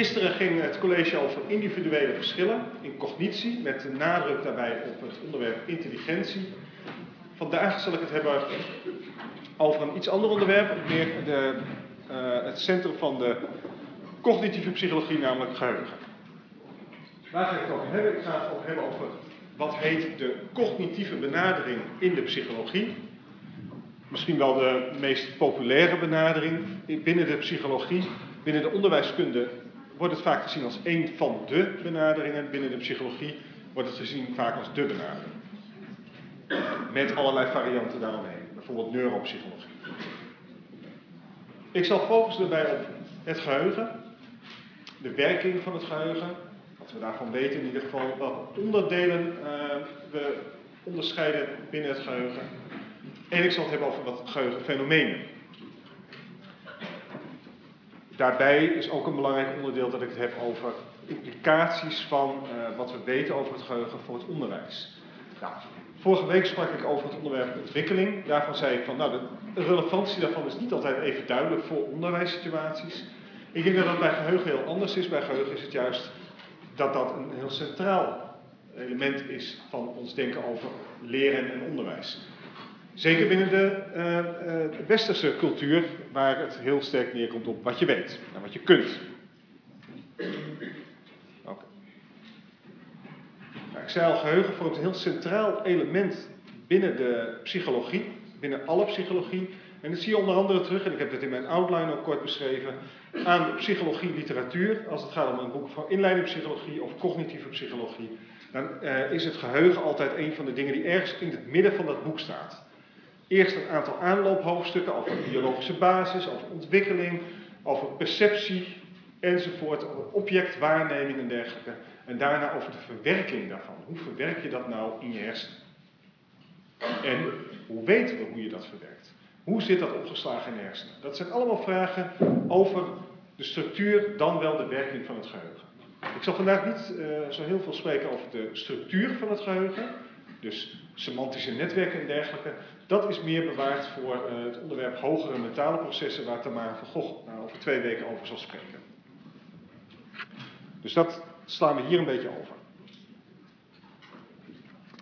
Gisteren ging het college over individuele verschillen in cognitie, met de nadruk daarbij op het onderwerp intelligentie. Vandaag zal ik het hebben over een iets ander onderwerp, meer de, uh, het centrum van de cognitieve psychologie, namelijk geheugen. Waar ga ik het over hebben? Ik ga het over hebben over wat heet de cognitieve benadering in de psychologie. Misschien wel de meest populaire benadering binnen de psychologie. Binnen de onderwijskunde wordt het vaak gezien als een van de benaderingen. Binnen de psychologie wordt het gezien vaak als de benadering. Met allerlei varianten daaromheen. Bijvoorbeeld neuropsychologie. Ik zal focussen daarbij op het geheugen. De werking van het geheugen. Wat we daarvan weten in ieder geval. Welke onderdelen uh, we onderscheiden binnen het geheugen. En ik zal het hebben over wat geheugenfenomenen. Daarbij is ook een belangrijk onderdeel dat ik het heb over implicaties van uh, wat we weten over het geheugen voor het onderwijs. Nou, vorige week sprak ik over het onderwerp ontwikkeling. Daarvan zei ik van, nou, de relevantie daarvan is niet altijd even duidelijk voor onderwijssituaties. Ik denk dat dat bij geheugen heel anders is. Bij geheugen is het juist dat dat een heel centraal element is van ons denken over leren en onderwijs. Zeker binnen de uh, uh, westerse cultuur, waar het heel sterk neerkomt op wat je weet en wat je kunt. Nou, ik zei al, geheugen vormt een heel centraal element binnen de psychologie, binnen alle psychologie. En dat zie je onder andere terug, en ik heb dit in mijn outline ook kort beschreven, aan psychologie literatuur. Als het gaat om een boek van inleiding psychologie of cognitieve psychologie, dan uh, is het geheugen altijd een van de dingen die ergens in het midden van dat boek staat. Eerst een aantal aanloophoofdstukken over biologische basis, over ontwikkeling, over perceptie enzovoort, over objectwaarneming en dergelijke. En daarna over de verwerking daarvan. Hoe verwerk je dat nou in je hersenen? En hoe weten we hoe je dat verwerkt? Hoe zit dat opgeslagen in de hersenen? Dat zijn allemaal vragen over de structuur, dan wel de werking van het geheugen. Ik zal vandaag niet uh, zo heel veel spreken over de structuur van het geheugen, dus semantische netwerken en dergelijke. Dat is meer bewaard voor uh, het onderwerp hogere mentale processen, waar Tamara van Gogh nou, over twee weken over zal spreken. Dus dat slaan we hier een beetje over.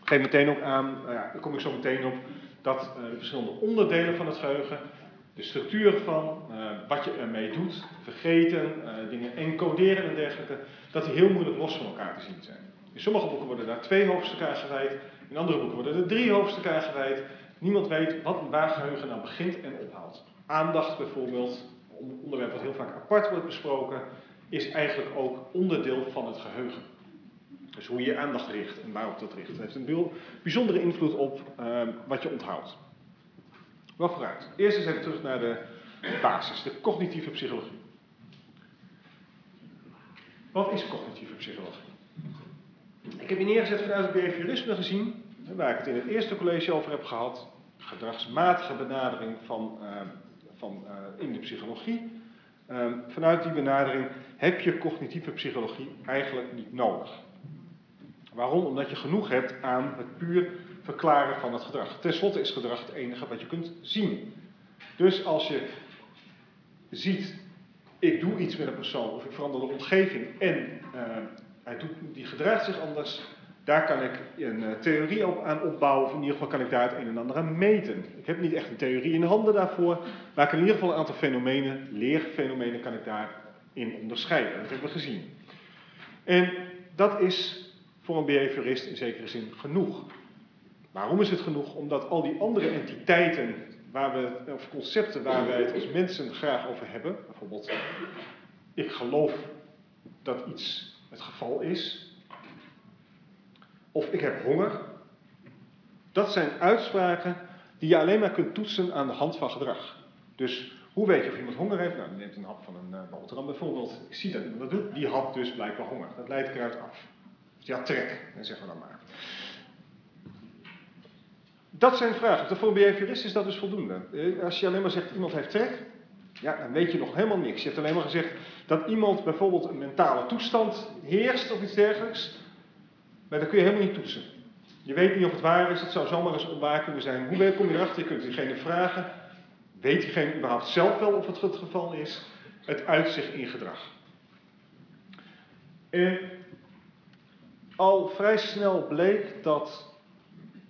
Ik geef meteen ook aan, nou ja, daar kom ik zo meteen op, dat uh, de verschillende onderdelen van het geheugen, de structuur ervan, uh, wat je ermee doet, vergeten, dingen encoderen en dergelijke, dat die heel moeilijk los van elkaar te zien zijn. In sommige boeken worden daar twee hoofdstukken aan gewijd, in andere boeken worden er drie hoofdstukken aan gewijd. Niemand weet wat waar geheugen nou begint en ophoudt. Aandacht bijvoorbeeld, een onderwerp wat heel vaak apart wordt besproken, is eigenlijk ook onderdeel van het geheugen. Dus hoe je aandacht richt en waarop dat richt. Dat heeft een bijzondere invloed op uh, wat je onthoudt. Wel vooruit. Eerst eens even terug naar de basis, de cognitieve psychologie. Wat is cognitieve psychologie? Ik heb je neergezet vanuit het behaviorisme gezien waar ik het in het eerste college over heb gehad, gedragsmatige benadering van, uh, van, uh, in de psychologie. Uh, vanuit die benadering heb je cognitieve psychologie eigenlijk niet nodig. Waarom? Omdat je genoeg hebt aan het puur verklaren van het gedrag. Ten slotte is gedrag het enige wat je kunt zien. Dus als je ziet, ik doe iets met een persoon of ik verander de omgeving en hij doet, die gedraagt zich anders, daar kan ik een uh, theorie op, aan opbouwen, of in ieder geval kan ik daar het een en ander aan meten. Ik heb niet echt een theorie in de handen daarvoor, maar ik kan in ieder geval een aantal fenomenen, leerfenomenen, kan ik daarin onderscheiden. Dat hebben we gezien. En dat is voor een behaviorist in zekere zin genoeg. Waarom is het genoeg? Omdat al die andere entiteiten waar we, of concepten waar wij het als mensen graag over hebben, bijvoorbeeld ik geloof dat iets het geval is, of ik heb honger. Dat zijn uitspraken die je alleen maar kunt toetsen aan de hand van gedrag. Dus hoe weet je of iemand honger heeft? Nou, die neemt een hap van een uh, boterham bijvoorbeeld. Ik zie dat iemand dat doet. Die had dus blijkbaar honger. Dat leidt eruit af. Ja, trek, zeggen we dan maar. Dat zijn vragen. Voor een behaviorist is dat dus voldoende. Eh, als je alleen maar zegt iemand heeft trek, ja, dan weet je nog helemaal niks. Je hebt alleen maar gezegd dat iemand bijvoorbeeld een mentale toestand heerst of iets dergelijks. Maar dat kun je helemaal niet toetsen. Je weet niet of het waar is, het zou zomaar eens onwaar kunnen zijn. Hoe kom je erachter? Je kunt diegene vragen. Weet diegene überhaupt zelf wel of het het geval is? Het uitzicht in gedrag. En al vrij snel bleek dat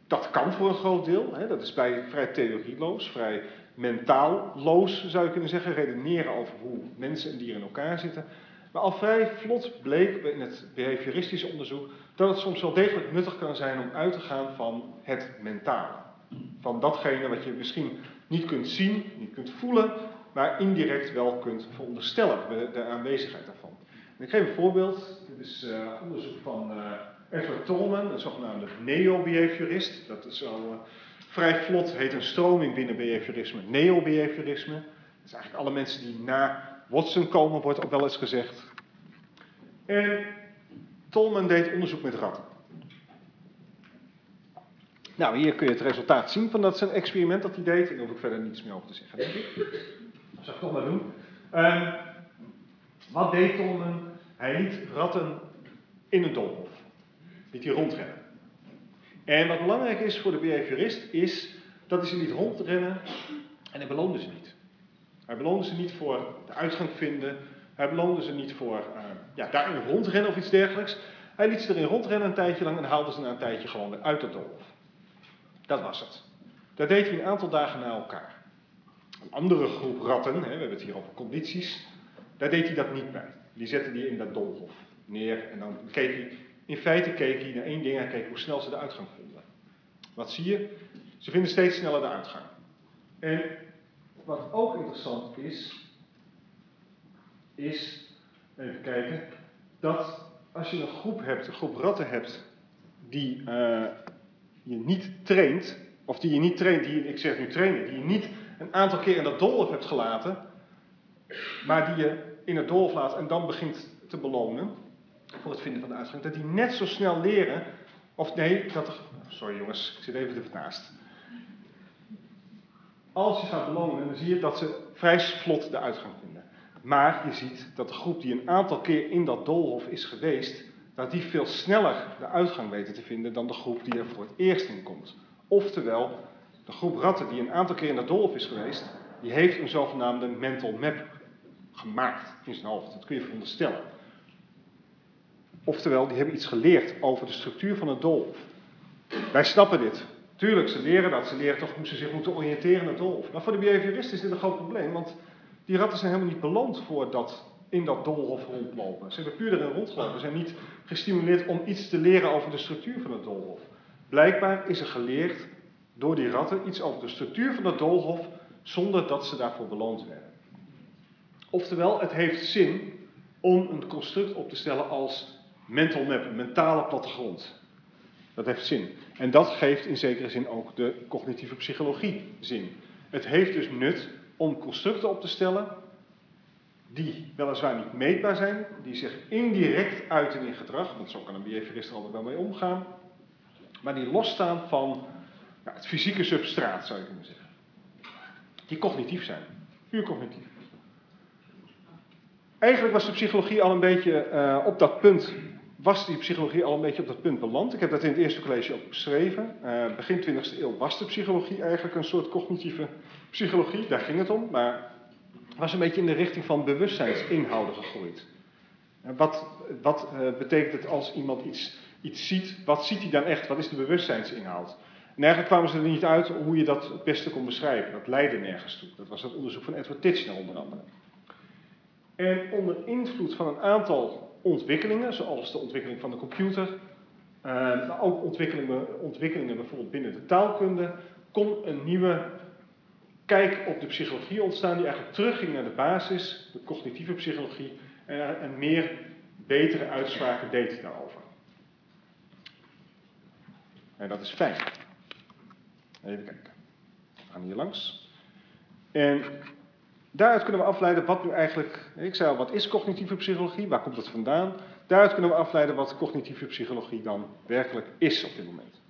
dat kan voor een groot deel. Hè, dat is bij vrij theorieloos, vrij mentaalloos zou je kunnen zeggen. Redeneren over hoe mensen en dieren in elkaar zitten. Maar al vrij vlot bleek in het behavioristische onderzoek dat het soms wel degelijk nuttig kan zijn om uit te gaan van het mentale. Van datgene wat je misschien niet kunt zien, niet kunt voelen, maar indirect wel kunt veronderstellen, de, aanwezigheid daarvan. ik geef een voorbeeld. Dit is uh, onderzoek van uh, Edward Tolman, een zogenaamde neo-behaviorist. Dat is al uh, vrij vlot, heet een stroming binnen behaviorisme, neo-behaviorisme. Dat is eigenlijk alle mensen die na Watson komen, wordt ook wel eens gezegd. En Tolman deed onderzoek met ratten. Nou, hier kun je het resultaat zien van dat zijn experiment dat hij deed. Daar hoef ik verder niets meer over te zeggen, denk ik. Dat zou ik toch maar doen. Um, wat deed Tolman? Hij liet ratten in een doolhof. Liet hij rondrennen. En wat belangrijk is voor de behaviorist is dat hij ze liet rondrennen en hij beloonde ze niet. Hij beloonde ze niet voor de uitgang vinden. Hij beloonde ze niet voor uh, ja, daarin rondrennen of iets dergelijks. Hij liet ze erin rondrennen een tijdje lang en haalde ze na een tijdje gewoon weer uit de doolhof. Dat was het. Dat deed hij een aantal dagen na elkaar. Een andere groep ratten, hè, we hebben het hier over condities, daar deed hij dat niet bij. Die zette hij in dat doolhof neer en dan keek hij, in feite keek hij naar één ding, hij keek hoe snel ze de uitgang vonden. Wat zie je? Ze vinden steeds sneller de uitgang. En wat ook interessant is, is, even kijken, dat als je een groep hebt, een groep ratten hebt, die uh, je niet traint, of die je niet traint, die ik zeg nu trainen, die je niet een aantal keer in dat doolhof hebt gelaten, maar die je in het doolhof laat en dan begint te belonen voor het vinden van de uitgang, dat die net zo snel leren, of nee, dat er, sorry jongens, ik zit even te naast. Als je gaat belonen, dan zie je dat ze vrij vlot de uitgang vinden. Maar je ziet dat de groep die een aantal keer in dat doolhof is geweest, dat die veel sneller de uitgang weten te vinden dan de groep die er voor het eerst in komt. Oftewel, de groep ratten die een aantal keer in dat doolhof is geweest, die heeft een zogenaamde mental map gemaakt in zijn hoofd. Dat kun je veronderstellen. Oftewel, die hebben iets geleerd over de structuur van het doolhof. Wij snappen dit. Tuurlijk, ze leren dat. Ze leren toch hoe ze zich moeten oriënteren in het doolhof. Maar voor de behavioristen is dit een groot probleem, want die ratten zijn helemaal niet beloond voor dat in dat doolhof rondlopen. Ze hebben puur erin rondgelopen. Ze zijn niet gestimuleerd om iets te leren over de structuur van het doolhof. Blijkbaar is er geleerd door die ratten iets over de structuur van het doolhof zonder dat ze daarvoor beloond werden. Oftewel, het heeft zin om een construct op te stellen als mental map, mentale plattegrond. Dat heeft zin. En dat geeft in zekere zin ook de cognitieve psychologie zin. Het heeft dus nut om constructen op te stellen die weliswaar niet meetbaar zijn, die zich indirect uiten in gedrag, want zo kan een behaviorist er altijd wel mee omgaan, maar die losstaan van het fysieke substraat, zou je kunnen zeggen. Die cognitief zijn, puur cognitief. Eigenlijk was de psychologie al een beetje uh, op dat punt, was die psychologie al een beetje op dat punt beland. Ik heb dat in het eerste college ook beschreven. Uh, begin 20e eeuw was de psychologie eigenlijk een soort cognitieve psychologie, daar ging het om, maar was een beetje in de richting van bewustzijnsinhouden gegroeid. Wat, wat uh, betekent het als iemand iets, iets ziet? Wat ziet hij dan echt? Wat is de bewustzijnsinhoud? En eigenlijk kwamen ze er niet uit hoe je dat het beste kon beschrijven. Dat leidde nergens toe. Dat was het onderzoek van Edward Titchener onder andere. En onder invloed van een aantal ontwikkelingen, zoals de ontwikkeling van de computer, uh, maar ook ontwikkelingen, ontwikkelingen bijvoorbeeld binnen de taalkunde, kon een nieuwe kijk op de psychologie ontstaan die eigenlijk terugging naar de basis, de cognitieve psychologie, en, en meer betere uitspraken deed daarover. En dat is fijn. Even kijken. We gaan hier langs. En daaruit kunnen we afleiden wat nu eigenlijk. Ik zei al, wat is cognitieve psychologie? Waar komt het vandaan? Daaruit kunnen we afleiden wat cognitieve psychologie dan werkelijk is op dit moment.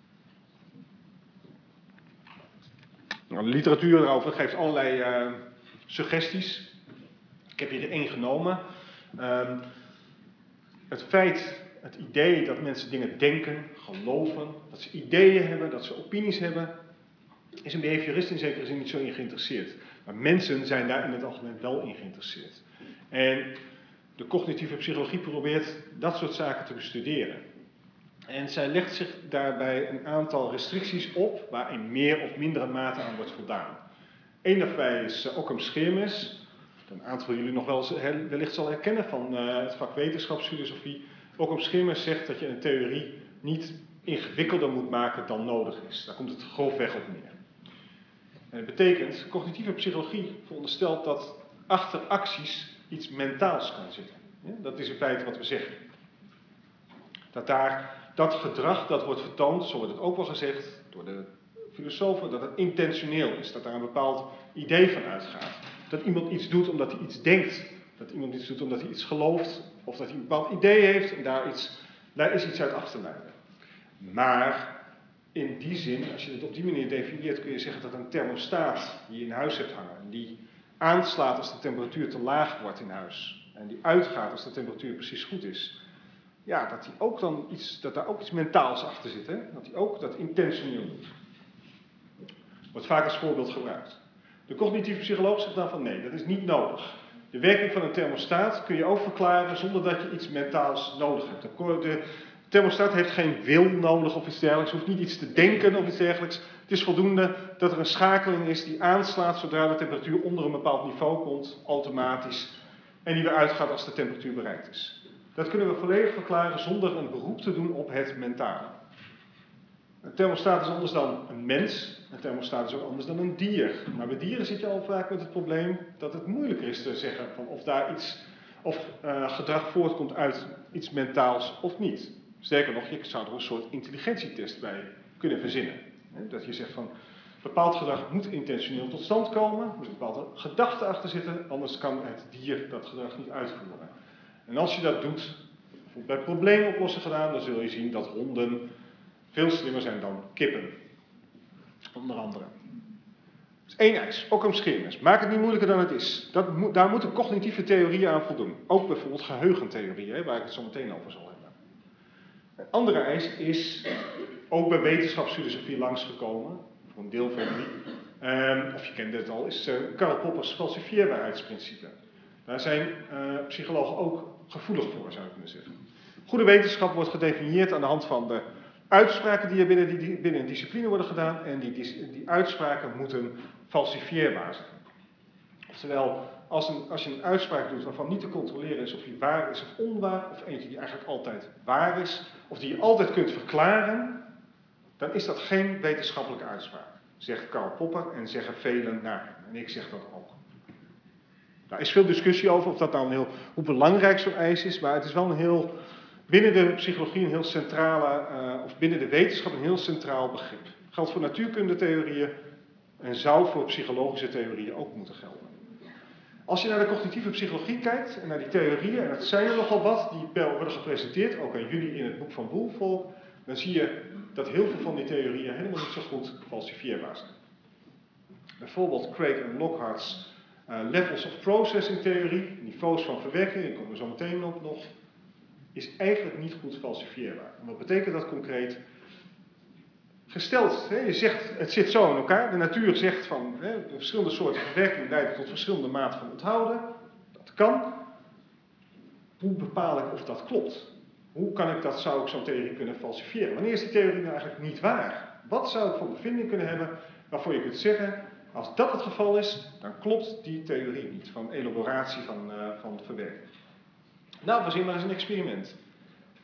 Nou, de literatuur erover geeft allerlei uh, suggesties. Ik heb hier er één genomen. Um, het feit, het idee dat mensen dingen denken, geloven, dat ze ideeën hebben, dat ze opinies hebben, is een behaviorist in zekere zin niet zo in geïnteresseerd. Maar mensen zijn daar in het algemeen wel in geïnteresseerd. En de cognitieve psychologie probeert dat soort zaken te bestuderen. En zij legt zich daarbij een aantal restricties op waar in meer of mindere mate aan wordt voldaan. Een daarvan is uh, Occam Scheermes. Een aantal van jullie nog wel wellicht zal herkennen van uh, het vak wetenschapsfilosofie. Occam Scheermes zegt dat je een theorie niet ingewikkelder moet maken dan nodig is. Daar komt het grofweg op neer. En dat betekent, cognitieve psychologie veronderstelt dat achter acties iets mentaals kan zitten. Dat is in feite wat we zeggen. Dat daar dat gedrag dat wordt vertoond, zo wordt het ook wel gezegd door de filosofen, dat het intentioneel is. Dat daar een bepaald idee van uitgaat. Dat iemand iets doet omdat hij iets denkt. Dat iemand iets doet omdat hij iets gelooft. Of dat hij een bepaald idee heeft en daar, iets, daar is iets uit af te leiden. Maar in die zin, als je het op die manier definieert, kun je zeggen dat een thermostaat die je in huis hebt hangen, die aanslaat als de temperatuur te laag wordt in huis, en die uitgaat als de temperatuur precies goed is, ja, dat, die ook dan iets, dat daar ook iets mentaals achter zit. Hè? Dat hij ook dat intentioneel doet. Wordt vaak als voorbeeld gebruikt. De cognitieve psycholoog zegt dan van nee, dat is niet nodig. De werking van een thermostaat kun je ook verklaren zonder dat je iets mentaals nodig hebt. De thermostaat heeft geen wil nodig of iets dergelijks, hoeft niet iets te denken of iets dergelijks. Het is voldoende dat er een schakeling is die aanslaat zodra de temperatuur onder een bepaald niveau komt, automatisch, en die weer uitgaat als de temperatuur bereikt is. Dat kunnen we volledig verklaren zonder een beroep te doen op het mentale. Een thermostaat is anders dan een mens. Een thermostaat is ook anders dan een dier. Maar bij dieren zit je al vaak met het probleem dat het moeilijker is te zeggen van of daar iets of uh, gedrag voortkomt uit iets mentaals of niet. Sterker nog, je zou er een soort intelligentietest bij kunnen verzinnen. Dat je zegt van bepaald gedrag moet intentioneel tot stand komen, er moet een bepaalde gedachte achter zitten, anders kan het dier dat gedrag niet uitvoeren. En als je dat doet, bijvoorbeeld bij probleemoplossen gedaan, dan zul je zien dat honden veel slimmer zijn dan kippen. Onder andere. Dus één eis, ook een scheermes. Maak het niet moeilijker dan het is. Dat, daar moeten cognitieve theorieën aan voldoen. Ook bijvoorbeeld geheugentheorieën, waar ik het zo meteen over zal hebben. Een andere eis is ook bij wetenschapsfilosofie langsgekomen, voor een deel van jullie. Um, of je kent het al, is uh, Karl Poppers falsifieerbaarheidsprincipe. Daar zijn uh, psychologen ook gevoelig voor, zou ik kunnen zeggen. Goede wetenschap wordt gedefinieerd aan de hand van de uitspraken die er binnen, die, binnen een discipline worden gedaan. En die, die, die uitspraken moeten falsifieerbaar zijn. Oftewel, als, een, als je een uitspraak doet waarvan niet te controleren is of die waar is of onwaar, of eentje die eigenlijk altijd waar is, of die je altijd kunt verklaren, dan is dat geen wetenschappelijke uitspraak. Zegt Karl Popper en zeggen velen naar hem. En ik zeg dat ook. Daar is veel discussie over of dat nou een heel, hoe belangrijk zo'n eis is, maar het is wel een heel, binnen de psychologie een heel centrale, uh, of binnen de wetenschap een heel centraal begrip. Geldt voor natuurkundetheorieën en zou voor psychologische theorieën ook moeten gelden. Als je naar de cognitieve psychologie kijkt en naar die theorieën, en dat zijn er nogal wat, die worden gepresenteerd, ook aan jullie in het boek van Woelvolk, dan zie je dat heel veel van die theorieën helemaal niet zo goed falsifieerbaar zijn. Bijvoorbeeld Craig en Lockhart's levels of processing theorie, niveaus van verwerking, daar komen we zo meteen op nog, is eigenlijk niet goed falsifieerbaar. En wat betekent dat concreet? Gesteld, hè, je zegt, het zit zo in elkaar, de natuur zegt van hè, de verschillende soorten verwerking leiden tot verschillende maten van onthouden, dat kan. Hoe bepaal ik of dat klopt? Hoe kan ik dat, zou ik zo'n theorie kunnen falsifiëren? Wanneer is die theorie nou eigenlijk niet waar? Wat zou ik voor bevinding kunnen hebben waarvoor je kunt zeggen, als dat het geval is, dan klopt die theorie niet van elaboratie van, uh, van verwerking. Nou, verzin maar eens een experiment.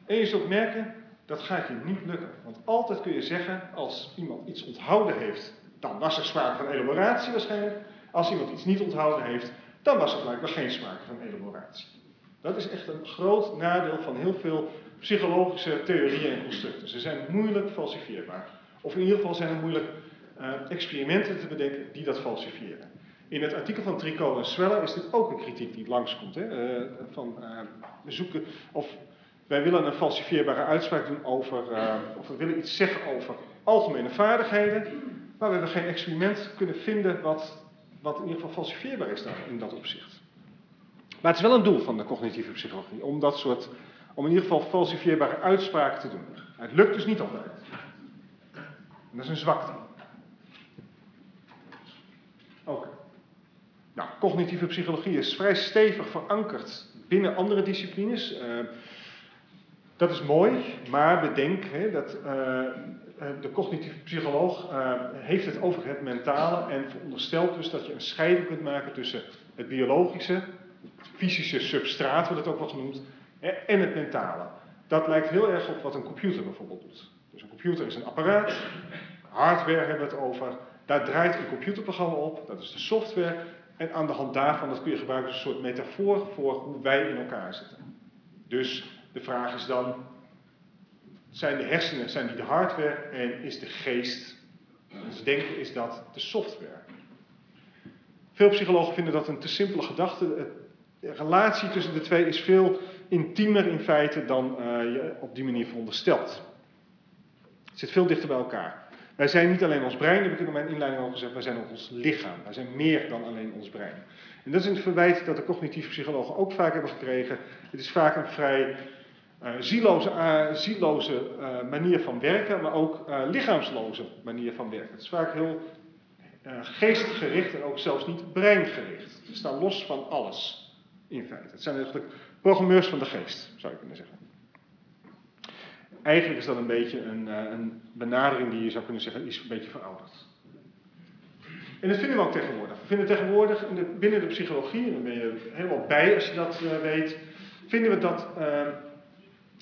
En je zult merken, dat gaat je niet lukken. Want altijd kun je zeggen, als iemand iets onthouden heeft, dan was er sprake van elaboratie waarschijnlijk. Als iemand iets niet onthouden heeft, dan was er blijkbaar geen sprake van elaboratie. Dat is echt een groot nadeel van heel veel psychologische theorieën en constructen. Ze zijn moeilijk falsifieerbaar. Of in ieder geval zijn er moeilijk experimenten te bedenken die dat falsifiëren. In het artikel van Tricot en Sweller is dit ook een kritiek die langskomt. Hè? Uh, van, uh, we zoeken, of wij willen een falsifieerbare uitspraak doen over, of we willen iets zeggen over algemene vaardigheden, maar we hebben geen experiment kunnen vinden wat, wat in ieder geval falsifieerbaar is daar, in dat opzicht. Maar het is wel een doel van de cognitieve psychologie, om dat soort, om in ieder geval falsifieerbare uitspraken te doen. Het lukt dus niet altijd. Dat is een zwakte. Oké. Nou, cognitieve psychologie is vrij stevig verankerd binnen andere disciplines. Uh, dat is mooi, maar bedenk hè, dat uh, de cognitieve psycholoog heeft het over het mentale en veronderstelt dus dat je een scheiding kunt maken tussen het biologische, fysische substraat wordt het ook wel genoemd, en het mentale. Dat lijkt heel erg op wat een computer bijvoorbeeld doet. Dus een computer is een apparaat, hardware hebben we het over, daar draait een computerprogramma op, dat is de software, en aan de hand daarvan, dat kun je gebruiken als een soort metafoor voor hoe wij in elkaar zitten. Dus de vraag is dan, zijn de hersenen zijn die de hardware en is de geest, ons denken, is dat de software? Veel psychologen vinden dat een te simpele gedachte. De relatie tussen de twee is veel intiemer in feite dan uh, je op die manier veronderstelt. Zit veel dichter bij elkaar. Wij zijn niet alleen ons brein, heb ik in mijn inleiding al gezegd, wij zijn ook ons lichaam. Wij zijn meer dan alleen ons brein. En dat is een verwijt dat de cognitieve psychologen ook vaak hebben gekregen. Het is vaak een vrij uh, zieloze, uh, zieloze uh, manier van werken, maar ook lichaamsloze manier van werken. Het is vaak heel geestgericht en ook zelfs niet breingericht. Ze staan los van alles, in feite. Het zijn eigenlijk programmeurs van de geest, zou je kunnen zeggen. Eigenlijk is dat een beetje een, een benadering die je zou kunnen zeggen is een beetje verouderd. En dat vinden we ook tegenwoordig. We vinden tegenwoordig in de, binnen de psychologie, en dan ben je helemaal bij als je dat weet, vinden we dat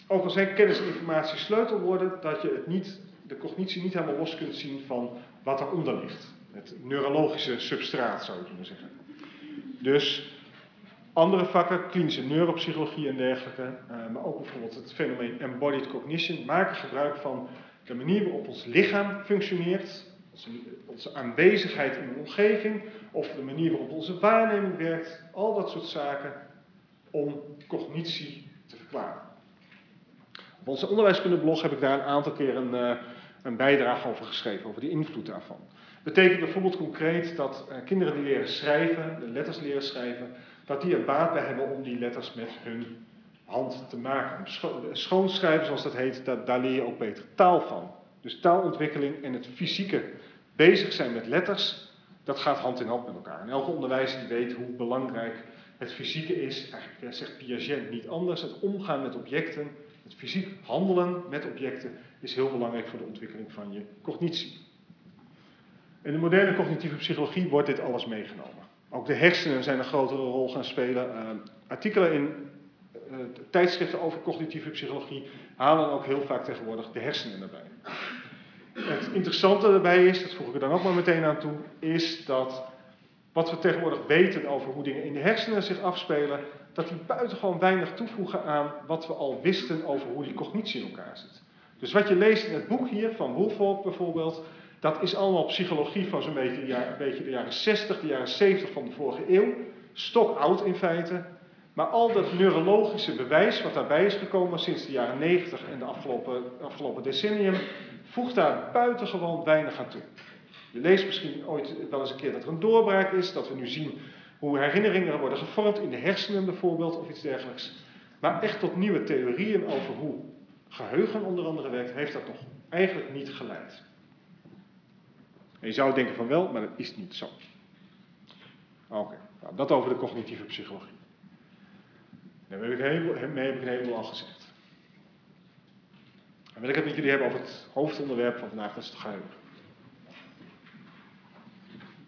ook al zijn kennis en informatie sleutelwoorden, dat je het niet, de cognitie niet helemaal los kunt zien van wat eronder ligt. Het neurologische substraat zou je kunnen zeggen. Dus andere vakken, klinische neuropsychologie en dergelijke, uh, maar ook bijvoorbeeld het fenomeen embodied cognition, maken gebruik van de manier waarop ons lichaam functioneert, onze, aanwezigheid in de omgeving, of de manier waarop onze waarneming werkt, al dat soort zaken om cognitie te verklaren. Op onze onderwijskundeblog heb ik daar een aantal keer een, uh, een bijdrage over geschreven, over de invloed daarvan. Betekent bijvoorbeeld concreet dat uh, kinderen die leren schrijven, de letters leren schrijven, dat die er baat bij hebben om die letters met hun hand te maken. Scho schoonschrijven, zoals dat heet, dat, daar leer je ook beter taal van. Dus taalontwikkeling en het fysieke bezig zijn met letters, dat gaat hand in hand met elkaar. En elke onderwijzer die weet hoe belangrijk het fysieke is, eigenlijk zegt Piaget niet anders, het omgaan met objecten, het fysiek handelen met objecten is heel belangrijk voor de ontwikkeling van je cognitie. In de moderne cognitieve psychologie wordt dit alles meegenomen. Ook de hersenen zijn een grotere rol gaan spelen. Uh, artikelen in uh, tijdschriften over cognitieve psychologie halen ook heel vaak tegenwoordig de hersenen erbij. Het interessante daarbij is, dat voeg ik er dan ook maar meteen aan toe, is dat wat we tegenwoordig weten over hoe dingen in de hersenen zich afspelen, dat die buitengewoon weinig toevoegen aan wat we al wisten over hoe die cognitie in elkaar zit. Dus wat je leest in het boek hier van Woolfolk bijvoorbeeld, dat is allemaal psychologie van zo'n beetje, de jaren 60, de jaren 70 van de vorige eeuw. Stok oud in feite. Maar al dat neurologische bewijs wat daarbij is gekomen sinds de jaren 90 en de afgelopen, afgelopen decennium, voegt daar buitengewoon weinig aan toe. Je leest misschien ooit wel eens een keer dat er een doorbraak is, dat we nu zien hoe herinneringen worden gevormd in de hersenen bijvoorbeeld of iets dergelijks. Maar echt tot nieuwe theorieën over hoe geheugen onder andere werkt, heeft dat nog eigenlijk niet geleid. En je zou denken van wel, maar dat is niet zo. Oké, nou, dat over de cognitieve psychologie. Daarmee heb ik een heleboel, heb ik een heleboel al gezegd. En wil ik het met jullie hebben over het hoofdonderwerp van vandaag, dat is het geheugen.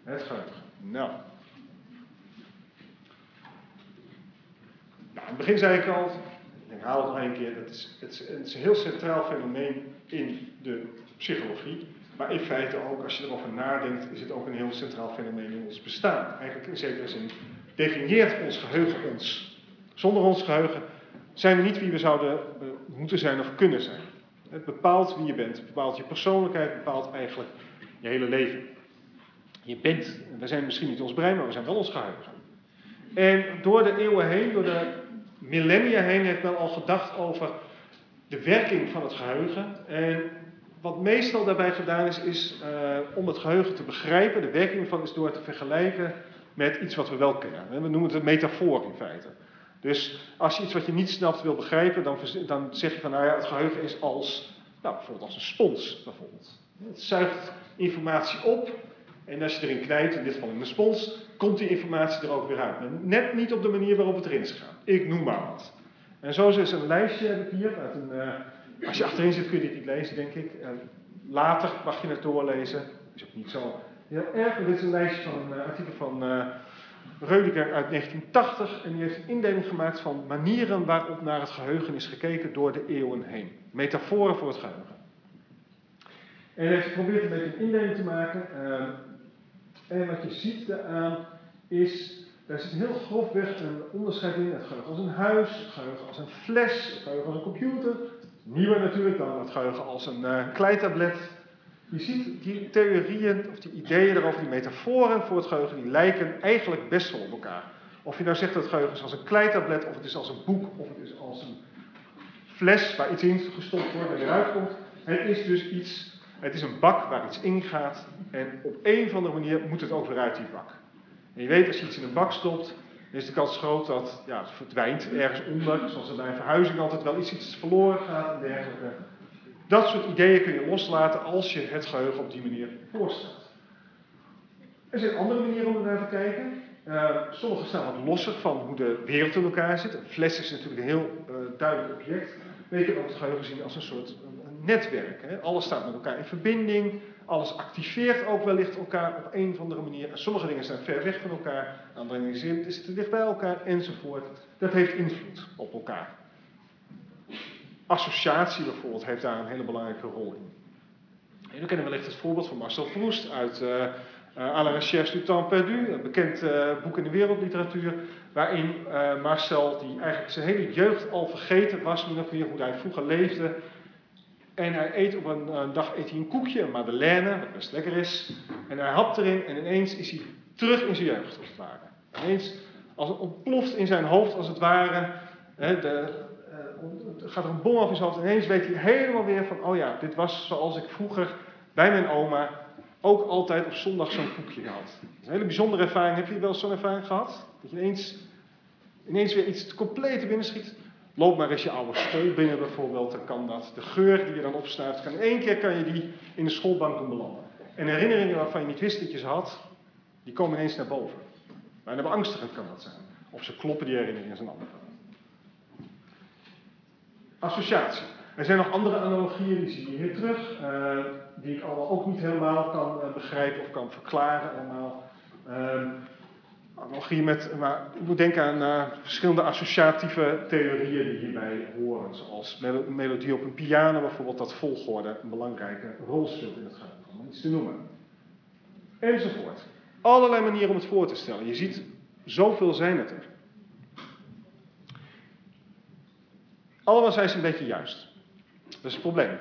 Het geheugen. Nou. nou. In het begin zei ik al, ik haal het nog een keer, dat is, het, is, het is een heel centraal fenomeen in de psychologie. Maar in feite ook, als je erover nadenkt, is het ook een heel centraal fenomeen in ons bestaan. Eigenlijk in zekere zin definieert ons geheugen ons. Zonder ons geheugen zijn we niet wie we zouden uh, moeten zijn of kunnen zijn. Het bepaalt wie je bent, bepaalt je persoonlijkheid, bepaalt eigenlijk je hele leven. Je bent, we zijn misschien niet ons brein, maar we zijn wel ons geheugen. En door de eeuwen heen, door de millennia heen, heeft men al gedacht over de werking van het geheugen. En wat meestal daarbij gedaan is, is uh, om het geheugen te begrijpen, de werking ervan is door te vergelijken met iets wat we wel kennen. We noemen het een metafoor in feite. Dus als je iets wat je niet snapt wil begrijpen, dan, dan zeg je van nou ja, het geheugen is als, nou, bijvoorbeeld als een spons. Bijvoorbeeld. Het zuigt informatie op En als je erin knijpt, in dit geval in de spons, komt die informatie er ook weer uit. Net niet op de manier waarop het erin is gegaan. Ik noem maar wat. En zo is een lijstje heb ik hier. Uit een, uh, als je achterin zit kun je dit niet lezen, denk ik. Uh, later mag je het doorlezen. Is ook niet zo heel erg. dit is een lijstje van een uh, artikel van Reudiger uit 1980. En die heeft een indeling gemaakt van manieren waarop naar het geheugen is gekeken door de eeuwen heen. Metaforen voor het geheugen. En heeft geprobeerd een beetje een indeling te maken. En wat je ziet daaraan is, daar zit heel grofweg een onderscheid in. Het geheugen als een huis, het geheugen als een fles, het geheugen als een computer. Nieuwer natuurlijk dan het geheugen als een uh, kleitablet. Je ziet die theorieën of die ideeën erover, die metaforen voor het geheugen, die lijken eigenlijk best wel op elkaar. Of je nou zegt dat het geheugen is als een kleitablet, of het is als een boek, of het is als een fles waar iets in gestopt wordt en eruit komt. Het is dus iets het is een bak waar iets in gaat en op een of andere manier moet het ook weer uit die bak. En je weet, als je iets in een bak stopt, is de kans groot dat ja, het verdwijnt ergens onder. Zoals er bij een verhuizing altijd wel iets, iets verloren gaat en dergelijke. Dat soort ideeën kun je loslaten als je het geheugen op die manier voorstelt. Er zijn andere manieren om ernaar te kijken. Uh, sommige staan wat losser van hoe de wereld in elkaar zit. Een fles is natuurlijk een heel uh, duidelijk object. Maar je ook het geheugen zien als een soort netwerk. Hè. Alles staat met elkaar in verbinding. Alles activeert ook wellicht elkaar op een of andere manier. Sommige dingen zijn ver weg van elkaar, andere dingen zitten dicht bij elkaar enzovoort. Dat heeft invloed op elkaar. Associatie bijvoorbeeld heeft daar een hele belangrijke rol in. We kennen wellicht het voorbeeld van Marcel Proust uit uh, À la recherche du temps perdu, een bekend uh, boek in de wereldliteratuur, waarin Marcel, die eigenlijk zijn hele jeugd al vergeten was, min of meer hoe hij vroeger leefde, en hij eet op een, een, dag eet hij een koekje, een madeleine, wat best lekker is. En hij hapt erin en ineens is hij terug in zijn jeugd, als het ware. Ineens, als het ontploft in zijn hoofd, als het ware. Hè, de, uh, gaat er een bom af in zijn hoofd. En ineens weet hij helemaal weer van, oh ja, dit was zoals ik vroeger bij mijn oma ook altijd op zondag zo'n koekje had. Een hele bijzondere ervaring. Heb je wel zo'n ervaring gehad? Dat je ineens, ineens weer iets compleet binnen schiet. Loop maar eens je oude school binnen bijvoorbeeld, dan kan dat. De geur die je dan opsnuift, in één keer kan je die in de schoolbank doen belanden. En herinneringen waarvan je niet wist dat je ze had, die komen ineens naar boven. Bijna beangstigend kan dat zijn. Of ze kloppen, die herinneringen, is een ander verhaal. Associatie. Er zijn nog andere analogieën, die zie je hier terug, uh, die ik allemaal ook niet helemaal kan uh, begrijpen of kan verklaren allemaal. Uh, analogie met, maar ik moet denken aan uh, verschillende associatieve theorieën die hierbij horen. Zoals melodie op een piano bijvoorbeeld, dat volgorde een belangrijke rol speelt in het geheugen, om iets te noemen. Enzovoort. Allerlei manieren om het voor te stellen. Je ziet, zoveel zijn het er. Allemaal zijn ze een beetje juist. Dat is het probleem.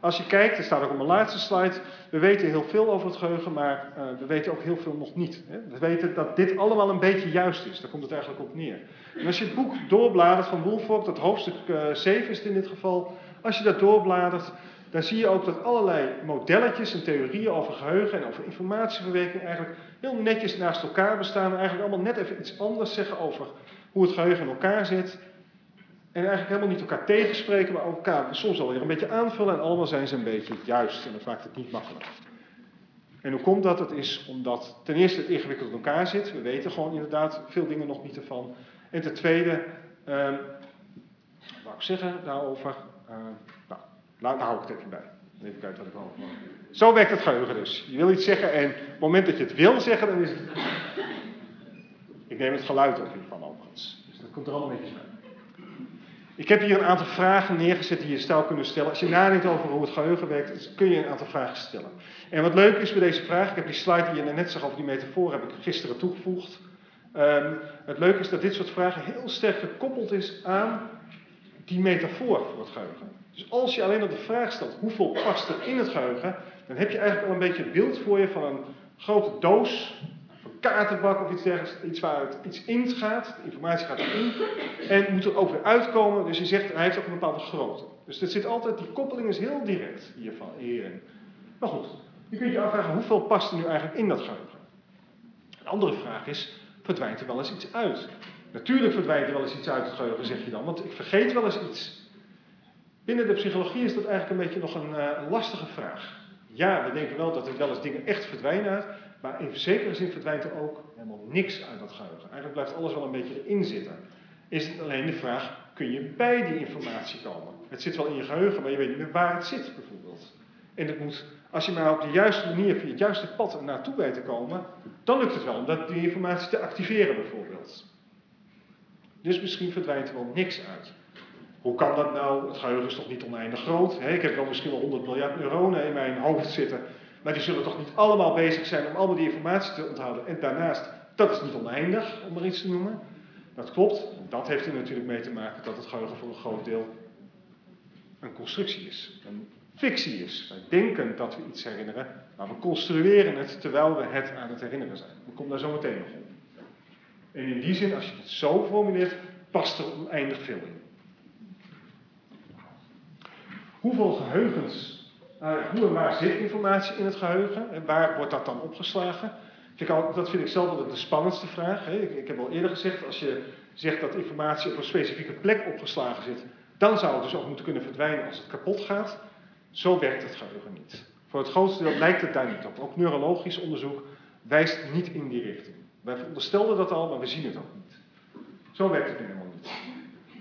Als je kijkt, er staat ook op mijn laatste slide, we weten heel veel over het geheugen, maar uh, we weten ook heel veel nog niet. Hè? We weten dat dit allemaal een beetje juist is, daar komt het eigenlijk op neer. En als je het boek doorbladert van Woolfolk, dat hoofdstuk uh, eh, 7 is het in dit geval, als je dat doorbladert, dan zie je ook dat allerlei modelletjes en theorieën over geheugen en over informatieverwerking eigenlijk heel netjes naast elkaar bestaan. En eigenlijk allemaal net even iets anders zeggen over hoe het geheugen in elkaar zit. En eigenlijk helemaal niet elkaar tegenspreken, maar elkaar soms alweer een beetje aanvullen. En allemaal zijn ze een beetje juist. En dat maakt het niet makkelijk. En hoe komt dat? Dat is omdat ten eerste het ingewikkeld in elkaar zit. We weten gewoon inderdaad veel dingen nog niet ervan. En ten tweede, um, wat ik zeggen daarover? Uh, nou, daar hou ik het even bij. Even kijken wat ik over Zo werkt het geheugen dus. Je wil iets zeggen en op het moment dat je het wil zeggen, dan is het... Ik neem het geluid ook van overigens. Dus dat komt er allemaal netjes bij. Ik heb hier een aantal vragen neergezet die je zou kunnen stellen. Als je nadenkt over hoe het geheugen werkt, kun je een aantal vragen stellen. En wat leuk is bij deze vraag, ik heb die slide die je net zag over die metafoor, heb ik gisteren toegevoegd. Um, het leuke is dat dit soort vragen heel sterk gekoppeld is aan die metafoor voor het geheugen. Dus als je alleen op de vraag stelt, hoeveel past er in het geheugen, dan heb je eigenlijk al een beetje het beeld voor je van een grote doos kaartenbak of iets dergelijks, iets waar het iets in gaat, de informatie gaat erin en moet er ook weer uitkomen. Dus je zegt, hij heeft ook een bepaalde grootte. Dus dit zit altijd, die koppeling is heel direct hiervan, hierin. Maar goed, je kunt je afvragen, hoeveel past er nu eigenlijk in dat geheugen? Een andere vraag is, verdwijnt er wel eens iets uit? Natuurlijk verdwijnt er wel eens iets uit het geheugen, zeg je dan, want ik vergeet wel eens iets. Binnen de psychologie is dat eigenlijk een beetje nog een, een lastige vraag. Ja, we denken wel dat er wel eens dingen echt verdwijnen uit, maar in zekere zin verdwijnt er ook helemaal niks uit dat geheugen. Eigenlijk blijft alles wel een beetje erin zitten. Is het alleen de vraag, kun je bij die informatie komen? Het zit wel in je geheugen, maar je weet niet meer waar het zit, bijvoorbeeld. En het moet, als je maar op de juiste manier, via het juiste pad naartoe weet te komen, dan lukt het wel om die informatie te activeren, bijvoorbeeld. Dus misschien verdwijnt er wel niks uit. Hoe kan dat nou? Het geheugen is toch niet oneindig groot? Ik heb wel misschien wel 100 miljard neuronen in mijn hoofd zitten. Maar die zullen toch niet allemaal bezig zijn om allemaal die informatie te onthouden. En daarnaast, dat is niet oneindig, om er iets te noemen. Dat klopt. Dat heeft er natuurlijk mee te maken dat het geheugen voor een groot deel een constructie is. Een fictie is. Wij denken dat we iets herinneren, maar we construeren het terwijl we het aan het herinneren zijn. Ik kom daar zo meteen nog op. En in die zin, als je het zo formuleert, past er oneindig veel in. Hoeveel geheugens, hoe en waar zit informatie in het geheugen en waar wordt dat dan opgeslagen? dat vind ik zelf altijd de spannendste vraag. Ik, ik heb al eerder gezegd, als je zegt dat informatie op een specifieke plek opgeslagen zit, dan zou het dus ook moeten kunnen verdwijnen als het kapot gaat. Zo werkt het geheugen niet. Voor het grootste deel lijkt het daar niet op. Ook neurologisch onderzoek wijst niet in die richting. Wij veronderstelden dat al, maar we zien het ook niet. Zo werkt het helemaal niet.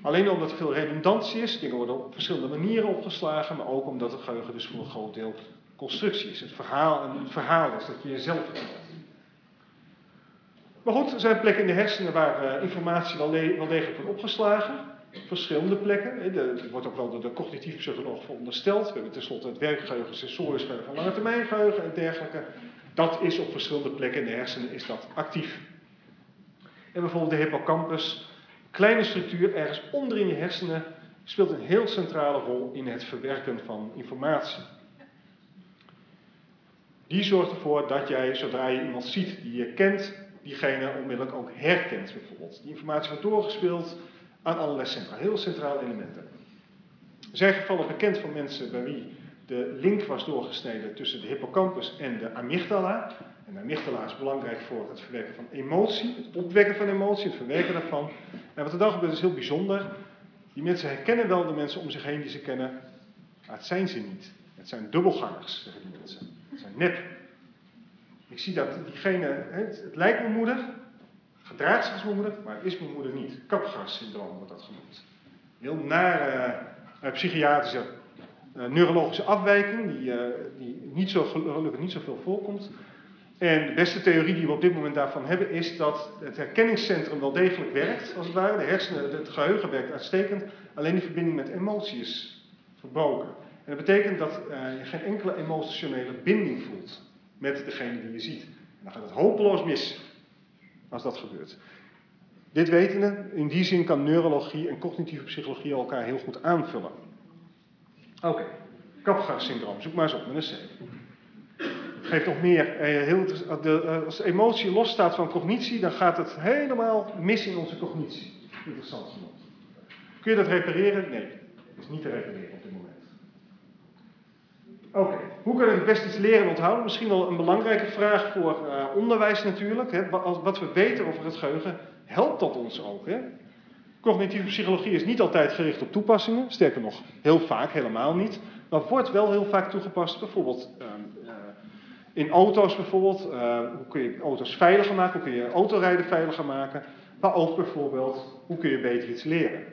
Alleen omdat er veel redundantie is, dingen worden op verschillende manieren opgeslagen, maar ook omdat het geheugen dus voor een groot deel constructie is. Het verhaal, en het verhaal is dat je jezelf vertelt. Maar goed, er zijn plekken in de hersenen waar uh, informatie wel, degelijk wordt opgeslagen. Verschillende plekken. Er wordt ook wel door de cognitief psycholoog verondersteld. We hebben tenslotte het werkgeheugen, sensorisch geheugen lange termijn geheugen en dergelijke. Dat is op verschillende plekken in de hersenen is dat actief. En bijvoorbeeld de hippocampus kleine structuur ergens onder in je hersenen speelt een heel centrale rol in het verwerken van informatie. Die zorgt ervoor dat jij, zodra je iemand ziet die je kent, diegene onmiddellijk ook herkent bijvoorbeeld. Die informatie wordt doorgespeeld aan allerlei centra, heel centrale elementen. Er zijn gevallen bekend van mensen bij wie de link was doorgesneden tussen de hippocampus en de amygdala. En amygdala is belangrijk voor het verwerken van emotie, het opwekken van emotie, het verwerken daarvan. En wat er dan gebeurt is heel bijzonder. Die mensen herkennen wel de mensen om zich heen die ze kennen, maar het zijn ze niet. Het zijn dubbelgangers, zeggen die mensen. Het zijn nep. Ik zie dat diegene, het, het lijkt mijn moeder, gedraagt zich als mijn moeder, maar is mijn moeder niet. Kapgassyndroom wordt dat genoemd. Heel nare uh, psychiatrische uh, neurologische afwijking, die, uh, die niet zo, gelukkig niet zoveel voorkomt. En de beste theorie die we op dit moment daarvan hebben is dat het herkenningscentrum wel degelijk werkt, als het ware. De hersenen, het geheugen werkt uitstekend, alleen die verbinding met emotie is verbroken. En dat betekent dat uh, je geen enkele emotionele binding voelt met degene die je ziet. En dan gaat het hopeloos mis als dat gebeurt. Dit wetende, in die zin kan neurologie en cognitieve psychologie elkaar heel goed aanvullen. Oké, okay. Kapgar-syndroom, zoek maar eens op met een C geeft nog meer. Eh, heel, de, eh, als emotie losstaat van cognitie, dan gaat het helemaal mis in onze cognitie. Interessant genoeg. Kun je dat repareren? Nee, dat is niet te repareren op dit moment. Oké, hoe kan ik het best iets leren onthouden? Misschien wel een belangrijke vraag voor onderwijs natuurlijk. Wat we weten over het geheugen, helpt dat ons ook? Hè? Cognitieve psychologie is niet altijd gericht op toepassingen, sterker nog, heel vaak helemaal niet. Maar wordt wel heel vaak toegepast, bijvoorbeeld ehm, in auto's bijvoorbeeld, uh, hoe kun je auto's veiliger maken, hoe kun je autorijden veiliger maken, maar ook bijvoorbeeld, hoe kun je beter iets leren.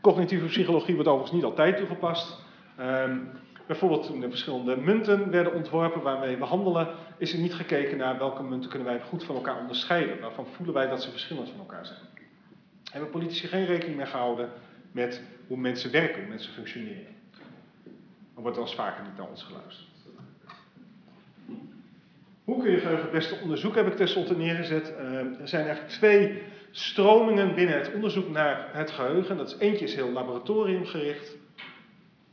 Cognitieve psychologie wordt overigens niet altijd toegepast. Um, bijvoorbeeld toen de verschillende munten werden ontworpen waarmee we handelen, is er niet gekeken naar welke munten kunnen wij goed van elkaar onderscheiden. Waarvan voelen wij dat ze verschillend van elkaar zijn. Hebben politici geen rekening mee gehouden met hoe mensen werken, hoe mensen functioneren. Er wordt wel eens vaker niet naar ons geluisterd. Hoe kun je geheugen het beste onderzoeken, heb ik tenslotte neergezet. Uh, er zijn eigenlijk twee stromingen binnen het onderzoek naar het geheugen. Dat is, eentje is heel laboratoriumgericht.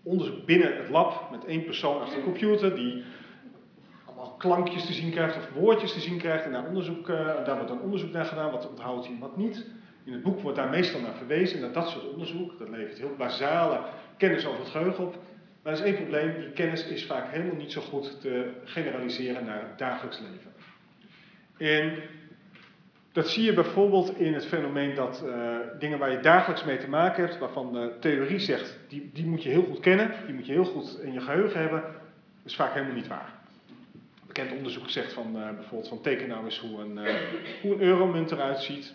Onderzoek binnen het lab met één persoon achter een computer die allemaal klankjes te zien krijgt of woordjes te zien krijgt. En daar, onderzoek, uh, daar wordt dan onderzoek naar gedaan, wat onthoudt hij en wat niet. In het boek wordt daar meestal naar verwezen, naar dat soort onderzoek. Dat levert heel basale kennis over het geheugen op. Maar er is één probleem, die kennis is vaak helemaal niet zo goed te generaliseren naar het dagelijks leven. En Dat zie je bijvoorbeeld in het fenomeen dat uh, dingen waar je dagelijks mee te maken hebt, waarvan de theorie zegt, die, die moet je heel goed kennen, die moet je heel goed in je geheugen hebben, is vaak helemaal niet waar. Bekend onderzoek zegt van uh, bijvoorbeeld van teken nou eens hoe een, uh, hoe een euromunt eruit ziet.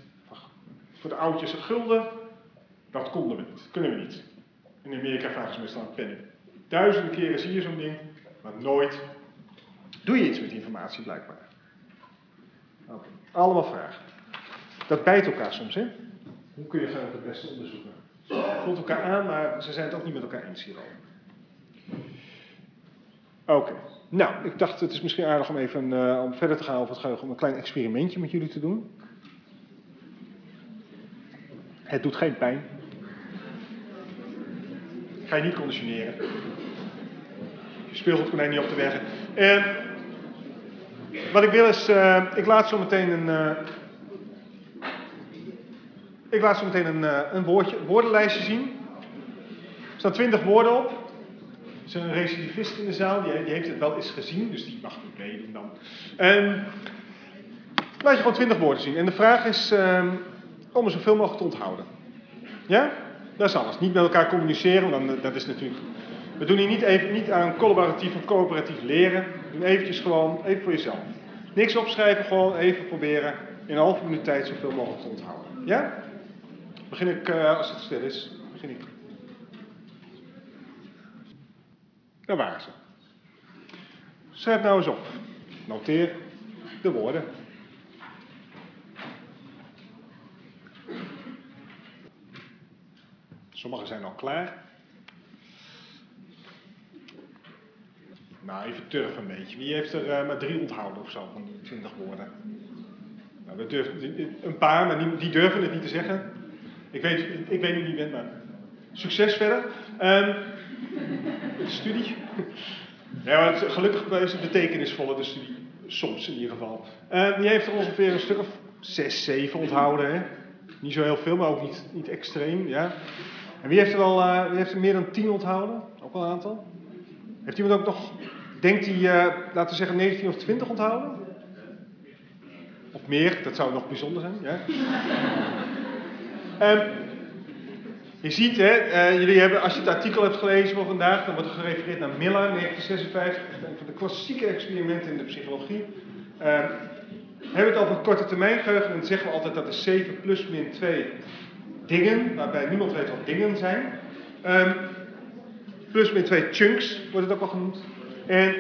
Voor de oudjes een gulden, dat konden we niet, kunnen we niet. In Amerika vragen ze meestal een penny. Duizenden keren zie je zo'n ding, maar nooit doe je iets met informatie blijkbaar. Oké, allemaal vragen. Dat bijt elkaar soms, hè? Hoe kun je het beste onderzoeken? Het voelt elkaar aan, maar ze zijn het ook niet met elkaar eens hierover. Oké, nou, ik dacht het is misschien aardig om even uh, om verder te gaan over het geheugen, om een klein experimentje met jullie te doen. Het doet geen pijn. Ga je niet conditioneren. Je speelgoedkonijn niet op te werken. En wat ik wil is, uh, ik laat zo meteen een. Uh, ik laat zo meteen een, een woordje, woordenlijstje zien. Er staan twintig woorden op. Er is een recidivist in de zaal, die, die, heeft het wel eens gezien, dus die mag niet meedoen dan. En laat je gewoon twintig woorden zien. En de vraag is om er zoveel mogelijk te onthouden. Ja? Dat is alles. Niet met elkaar communiceren, want dan, dat is natuurlijk we doen hier niet, even, niet aan collaboratief of coöperatief leren. We doen eventjes gewoon, even voor jezelf. Niks opschrijven, gewoon even proberen in een halve minuut tijd zoveel mogelijk te onthouden. Ja? Begin ik, uh, als het stil is, begin ik. Daar waren ze. Schrijf nou eens op. Noteer de woorden. Sommigen zijn al klaar. Nou, even turf een beetje. Wie heeft er uh, maar drie onthouden of zo van die twintig woorden? Nou, dat durft, een paar, maar die, die, durven het niet te zeggen. Ik weet, ik weet niet bent, maar succes verder. Um, de studie. Ja, het, gelukkig is het betekenisvolle, de studie. Soms in ieder geval. Um, die heeft er ongeveer een stuk of zes, zeven onthouden. Hè? Niet zo heel veel, maar ook niet, niet extreem. Ja? En wie heeft er wel uh, wie heeft er meer dan tien onthouden? Ook wel een aantal. Heeft iemand ook nog, denkt hij, uh, laten we zeggen 19 of 20 onthouden? Of meer, dat zou nog bijzonder zijn. Ja? um, je ziet, hè, uh, jullie hebben, als je het artikel hebt gelezen van vandaag, dan wordt er gerefereerd naar Miller, 1956, echt een van de klassieke experimenten in de psychologie. Uh, we hebben het over korte termijn geheugen en dan zeggen we altijd dat is 7 plus min 2 dingen, waarbij niemand weet wat dingen zijn. Um, plus min twee chunks, wordt het ook al genoemd. En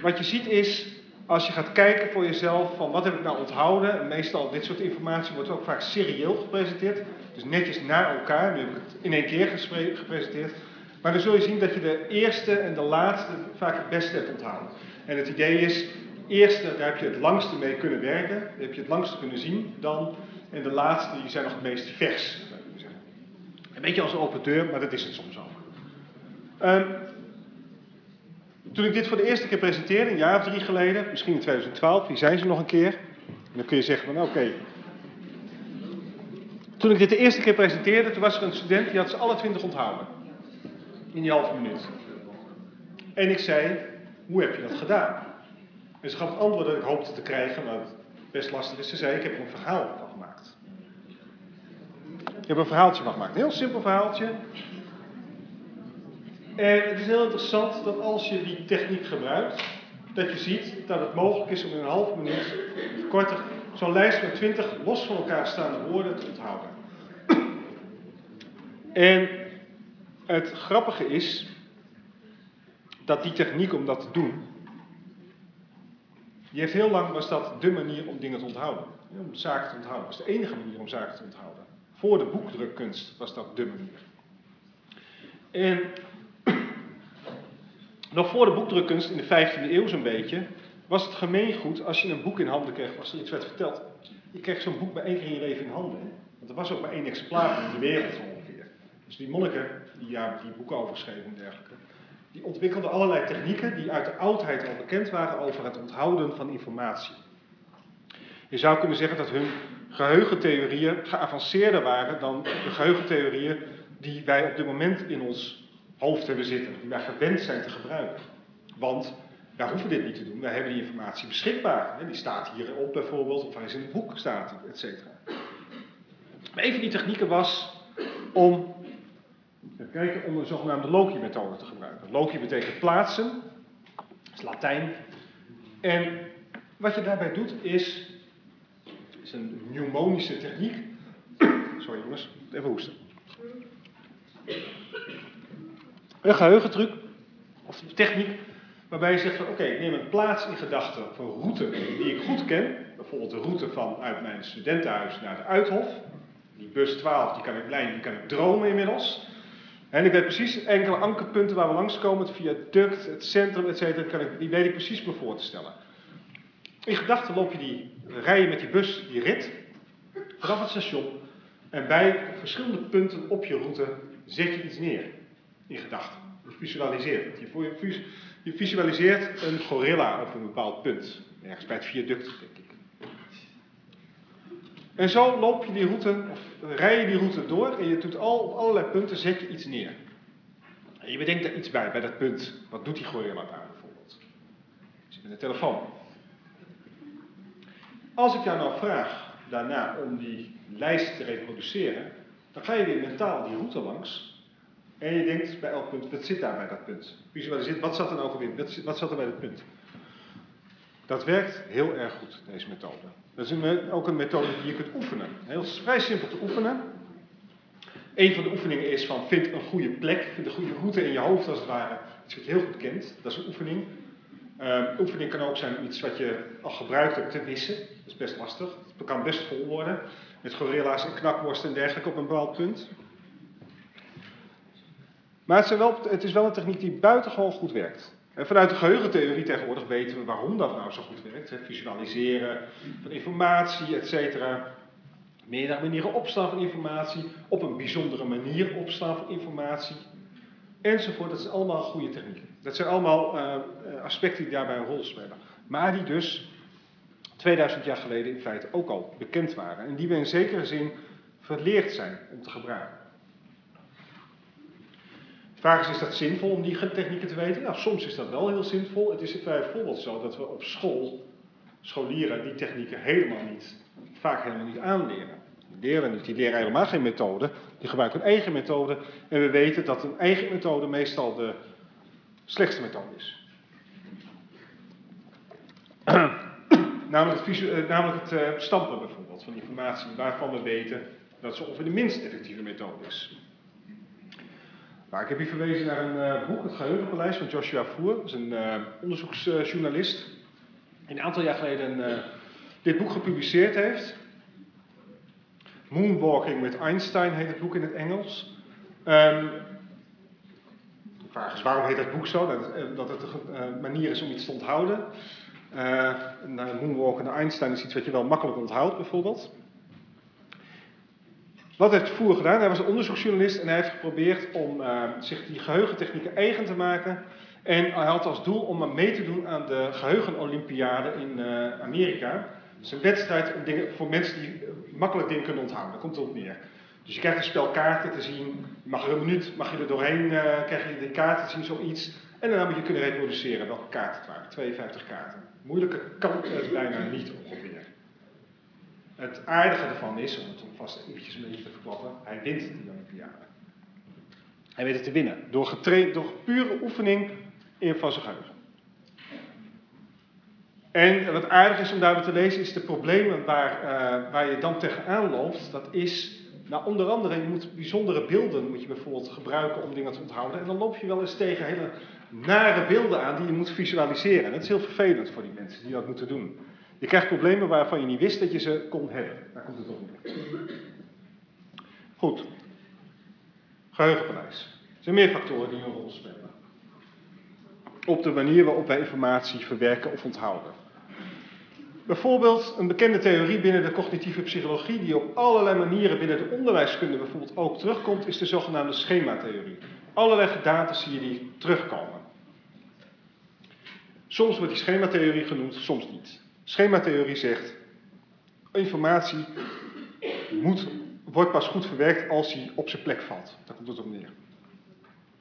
wat je ziet is, als je gaat kijken voor jezelf van wat heb ik nou onthouden, en meestal dit soort informatie wordt ook vaak serieel gepresenteerd, dus netjes naar elkaar, nu heb ik het in één keer gepresenteerd, maar dan zul je zien dat je de eerste en de laatste vaak het beste hebt onthouden. En het idee is, eerste, daar heb je het langste mee kunnen werken, heb je het langste kunnen zien dan, en de laatste, die zijn nog het meest vers. Een beetje als een open maar dat is het soms ook. Um, toen ik dit voor de eerste keer presenteerde, een jaar of drie geleden, misschien in 2012, hier zijn ze nog een keer. En dan kun je zeggen van oké. Toen ik dit de eerste keer presenteerde, toen was er een student die had ze alle twintig onthouden. In die halve minuut. En ik zei, hoe heb je dat gedaan? En ze gaf het antwoord dat ik hoopte te krijgen, maar het best lastig is. Ze zei, ik heb een verhaal. Ik heb een verhaaltje van gemaakt. Een heel simpel verhaaltje. En het is heel interessant dat als je die techniek gebruikt, dat je ziet dat het mogelijk is om in een half minuut korter zo'n lijst met twintig los van elkaar staande woorden te onthouden. En het grappige is dat die techniek om dat te doen, die heeft heel lang was dat de manier om dingen te onthouden. Om zaken te onthouden. Dat was de enige manier om zaken te onthouden. Voor de boekdrukkunst was dat de manier. En nog voor de boekdrukkunst in de 15e eeuw zo'n beetje, was het gemeengoed als je een boek in handen kreeg, als er iets werd verteld. Je kreeg zo'n boek maar één keer in je leven in handen. Want er was ook maar één exemplaar in de wereld ongeveer. Dus die monniken, die, ja, die boeken overschreven en dergelijke, die ontwikkelden allerlei technieken die uit de oudheid al bekend waren over het onthouden van informatie. Je zou kunnen zeggen dat hun geheugentheorieën geavanceerder waren dan de geheugentheorieën die wij op dit moment in ons hoofd hebben zitten, die wij gewend zijn te gebruiken. Want wij hoeven dit niet te doen. Wij hebben die informatie beschikbaar. Die staat hierop bijvoorbeeld, of hij is in het boek staat, et cetera. Maar een van die technieken was om, even kijken, om een zogenaamde Loki-methode te gebruiken. Loki betekent plaatsen, dat is Latijn. En wat je daarbij doet is een mnemonische techniek. Sorry jongens, even hoesten. Een geheugentruc, of techniek, waarbij je zegt van oké, ik neem een plaats in gedachten of een route die ik goed ken. Bijvoorbeeld de route vanuit mijn studentenhuis naar de Uithof. Die bus 12, die kan ik, lijn, die kan ik dromen inmiddels. En ik weet precies enkele ankerpunten waar we langskomen, het viaduct, het centrum, etc. Die weet ik precies me voor te stellen. In gedachten loop je die, rij je met die bus die rit vanaf het station en bij verschillende punten op je route zet je iets neer in gedachten. Je visualiseert. Je, je visualiseert een gorilla op een bepaald punt. Ergens bij het viaduct, denk ik. En zo loop je die route, of rij je die route door en je doet al, op allerlei punten zet je iets neer. En je bedenkt daar iets bij, bij dat punt. Wat doet die gorilla daar bijvoorbeeld? Zit met de telefoon. Als ik jou nou vraag daarna om die lijst te reproduceren, dan ga je weer mentaal die route langs. En je denkt bij elk punt, wat zit daar bij dat punt? Visualiseert, wat zat er nou weer, wat, zat er bij dat punt? Dat werkt heel erg goed, deze methode. Dat is ook een methode die je kunt oefenen. Heel vrij simpel te oefenen. Een van de oefeningen is van vind een goede plek, vind een goede route in je hoofd als het ware. Iets wat je heel goed kent. Dat is een oefening. Uh, oefening kan ook zijn iets wat je al gebruikt hebt te missen. Dat is best lastig. Het kan best vol worden. Met gorilla's en knakworsten en dergelijke op een bepaald punt. Maar het, wel, het, is wel een techniek die buitengewoon goed werkt. En vanuit de geheugentheorie tegenwoordig weten we waarom dat nou zo goed werkt. Visualiseren van informatie, et cetera. Meerdere manieren opslaan van informatie. Op een bijzondere manier opslaan van informatie. Enzovoort. Dat zijn allemaal goede technieken. Dat zijn allemaal uh, aspecten die daarbij een rol spelen. Maar die dus 2000 jaar geleden in feite ook al bekend waren. En die we in zekere zin verleerd zijn om te gebruiken. De vraag is, is dat zinvol om die technieken te weten? Nou, soms is dat wel heel zinvol. Het is bijvoorbeeld zo dat we op school, scholieren, die technieken helemaal niet, vaak helemaal niet aanleren. Die leren die leren helemaal geen methode. Die gebruiken een eigen methode. En we weten dat een eigen methode meestal de slechtste methode is. Namelijk het, uh, namelijk het uh, stampen bijvoorbeeld van informatie waarvan we weten dat ze ongeveer de minst effectieve methode is. Maar ik heb hier verwezen naar een uh, boek, Het Geheugenpaleis van Joshua Voer. Dat is een onderzoeksjournalist. Die een aantal jaar geleden dit boek gepubliceerd heeft. Moonwalking met Einstein heet het boek in het Engels. Um, de vraag is, waarom heet dat boek zo? Dat, dat het een manier is om iets te onthouden. Uh, Moonwalk en Einstein is iets wat je wel makkelijk onthoudt, bijvoorbeeld. Wat heeft Voer gedaan? Hij was een onderzoeksjournalist en hij heeft geprobeerd om uh, zich die geheugentechnieken eigen te maken. En hij had als doel om mee te doen aan de geheugenolympiade in uh, Amerika. Dat is een wedstrijd dingen, voor mensen die makkelijk dingen kunnen onthouden. Daar komt het op neer. Dus je krijgt een spel kaarten te zien. Mag er een minuut, mag je er doorheen, krijg je de kaarten te zien, zoiets. En daarna moet je kunnen reproduceren welke kaarten het waren. 52 kaarten. Moeilijker kan het bijna niet ongeveer. Het aardige ervan is, om het vast eventjes een beetje te verklappen, hij wint die Olympiade. Hij weet het te winnen. Door, getraind, door pure oefening in van zijn geheugen. En wat aardig is om daarbij te lezen, is de problemen waar, uh, waar je dan tegenaan loopt. Dat is, nou onder andere, je moet bijzondere beelden moet je bijvoorbeeld gebruiken om dingen te onthouden. En dan loop je wel eens tegen hele nare beelden aan die je moet visualiseren. En dat is heel vervelend voor die mensen die dat moeten doen. Je krijgt problemen waarvan je niet wist dat je ze kon hebben. Daar komt het op. Goed. Geheugenpaleis. Er zijn meer factoren die een rol spelen. Op de manier waarop wij informatie verwerken of onthouden. Bijvoorbeeld een bekende theorie binnen de cognitieve psychologie, die op allerlei manieren binnen de onderwijskunde bijvoorbeeld ook terugkomt, is de zogenaamde schematheorie. Allerlei gedaten zie je die terugkomen. Soms wordt die schematheorie genoemd, soms niet. Schematheorie zegt, informatie moet, wordt pas goed verwerkt als die op zijn plek valt. Daar komt het op neer.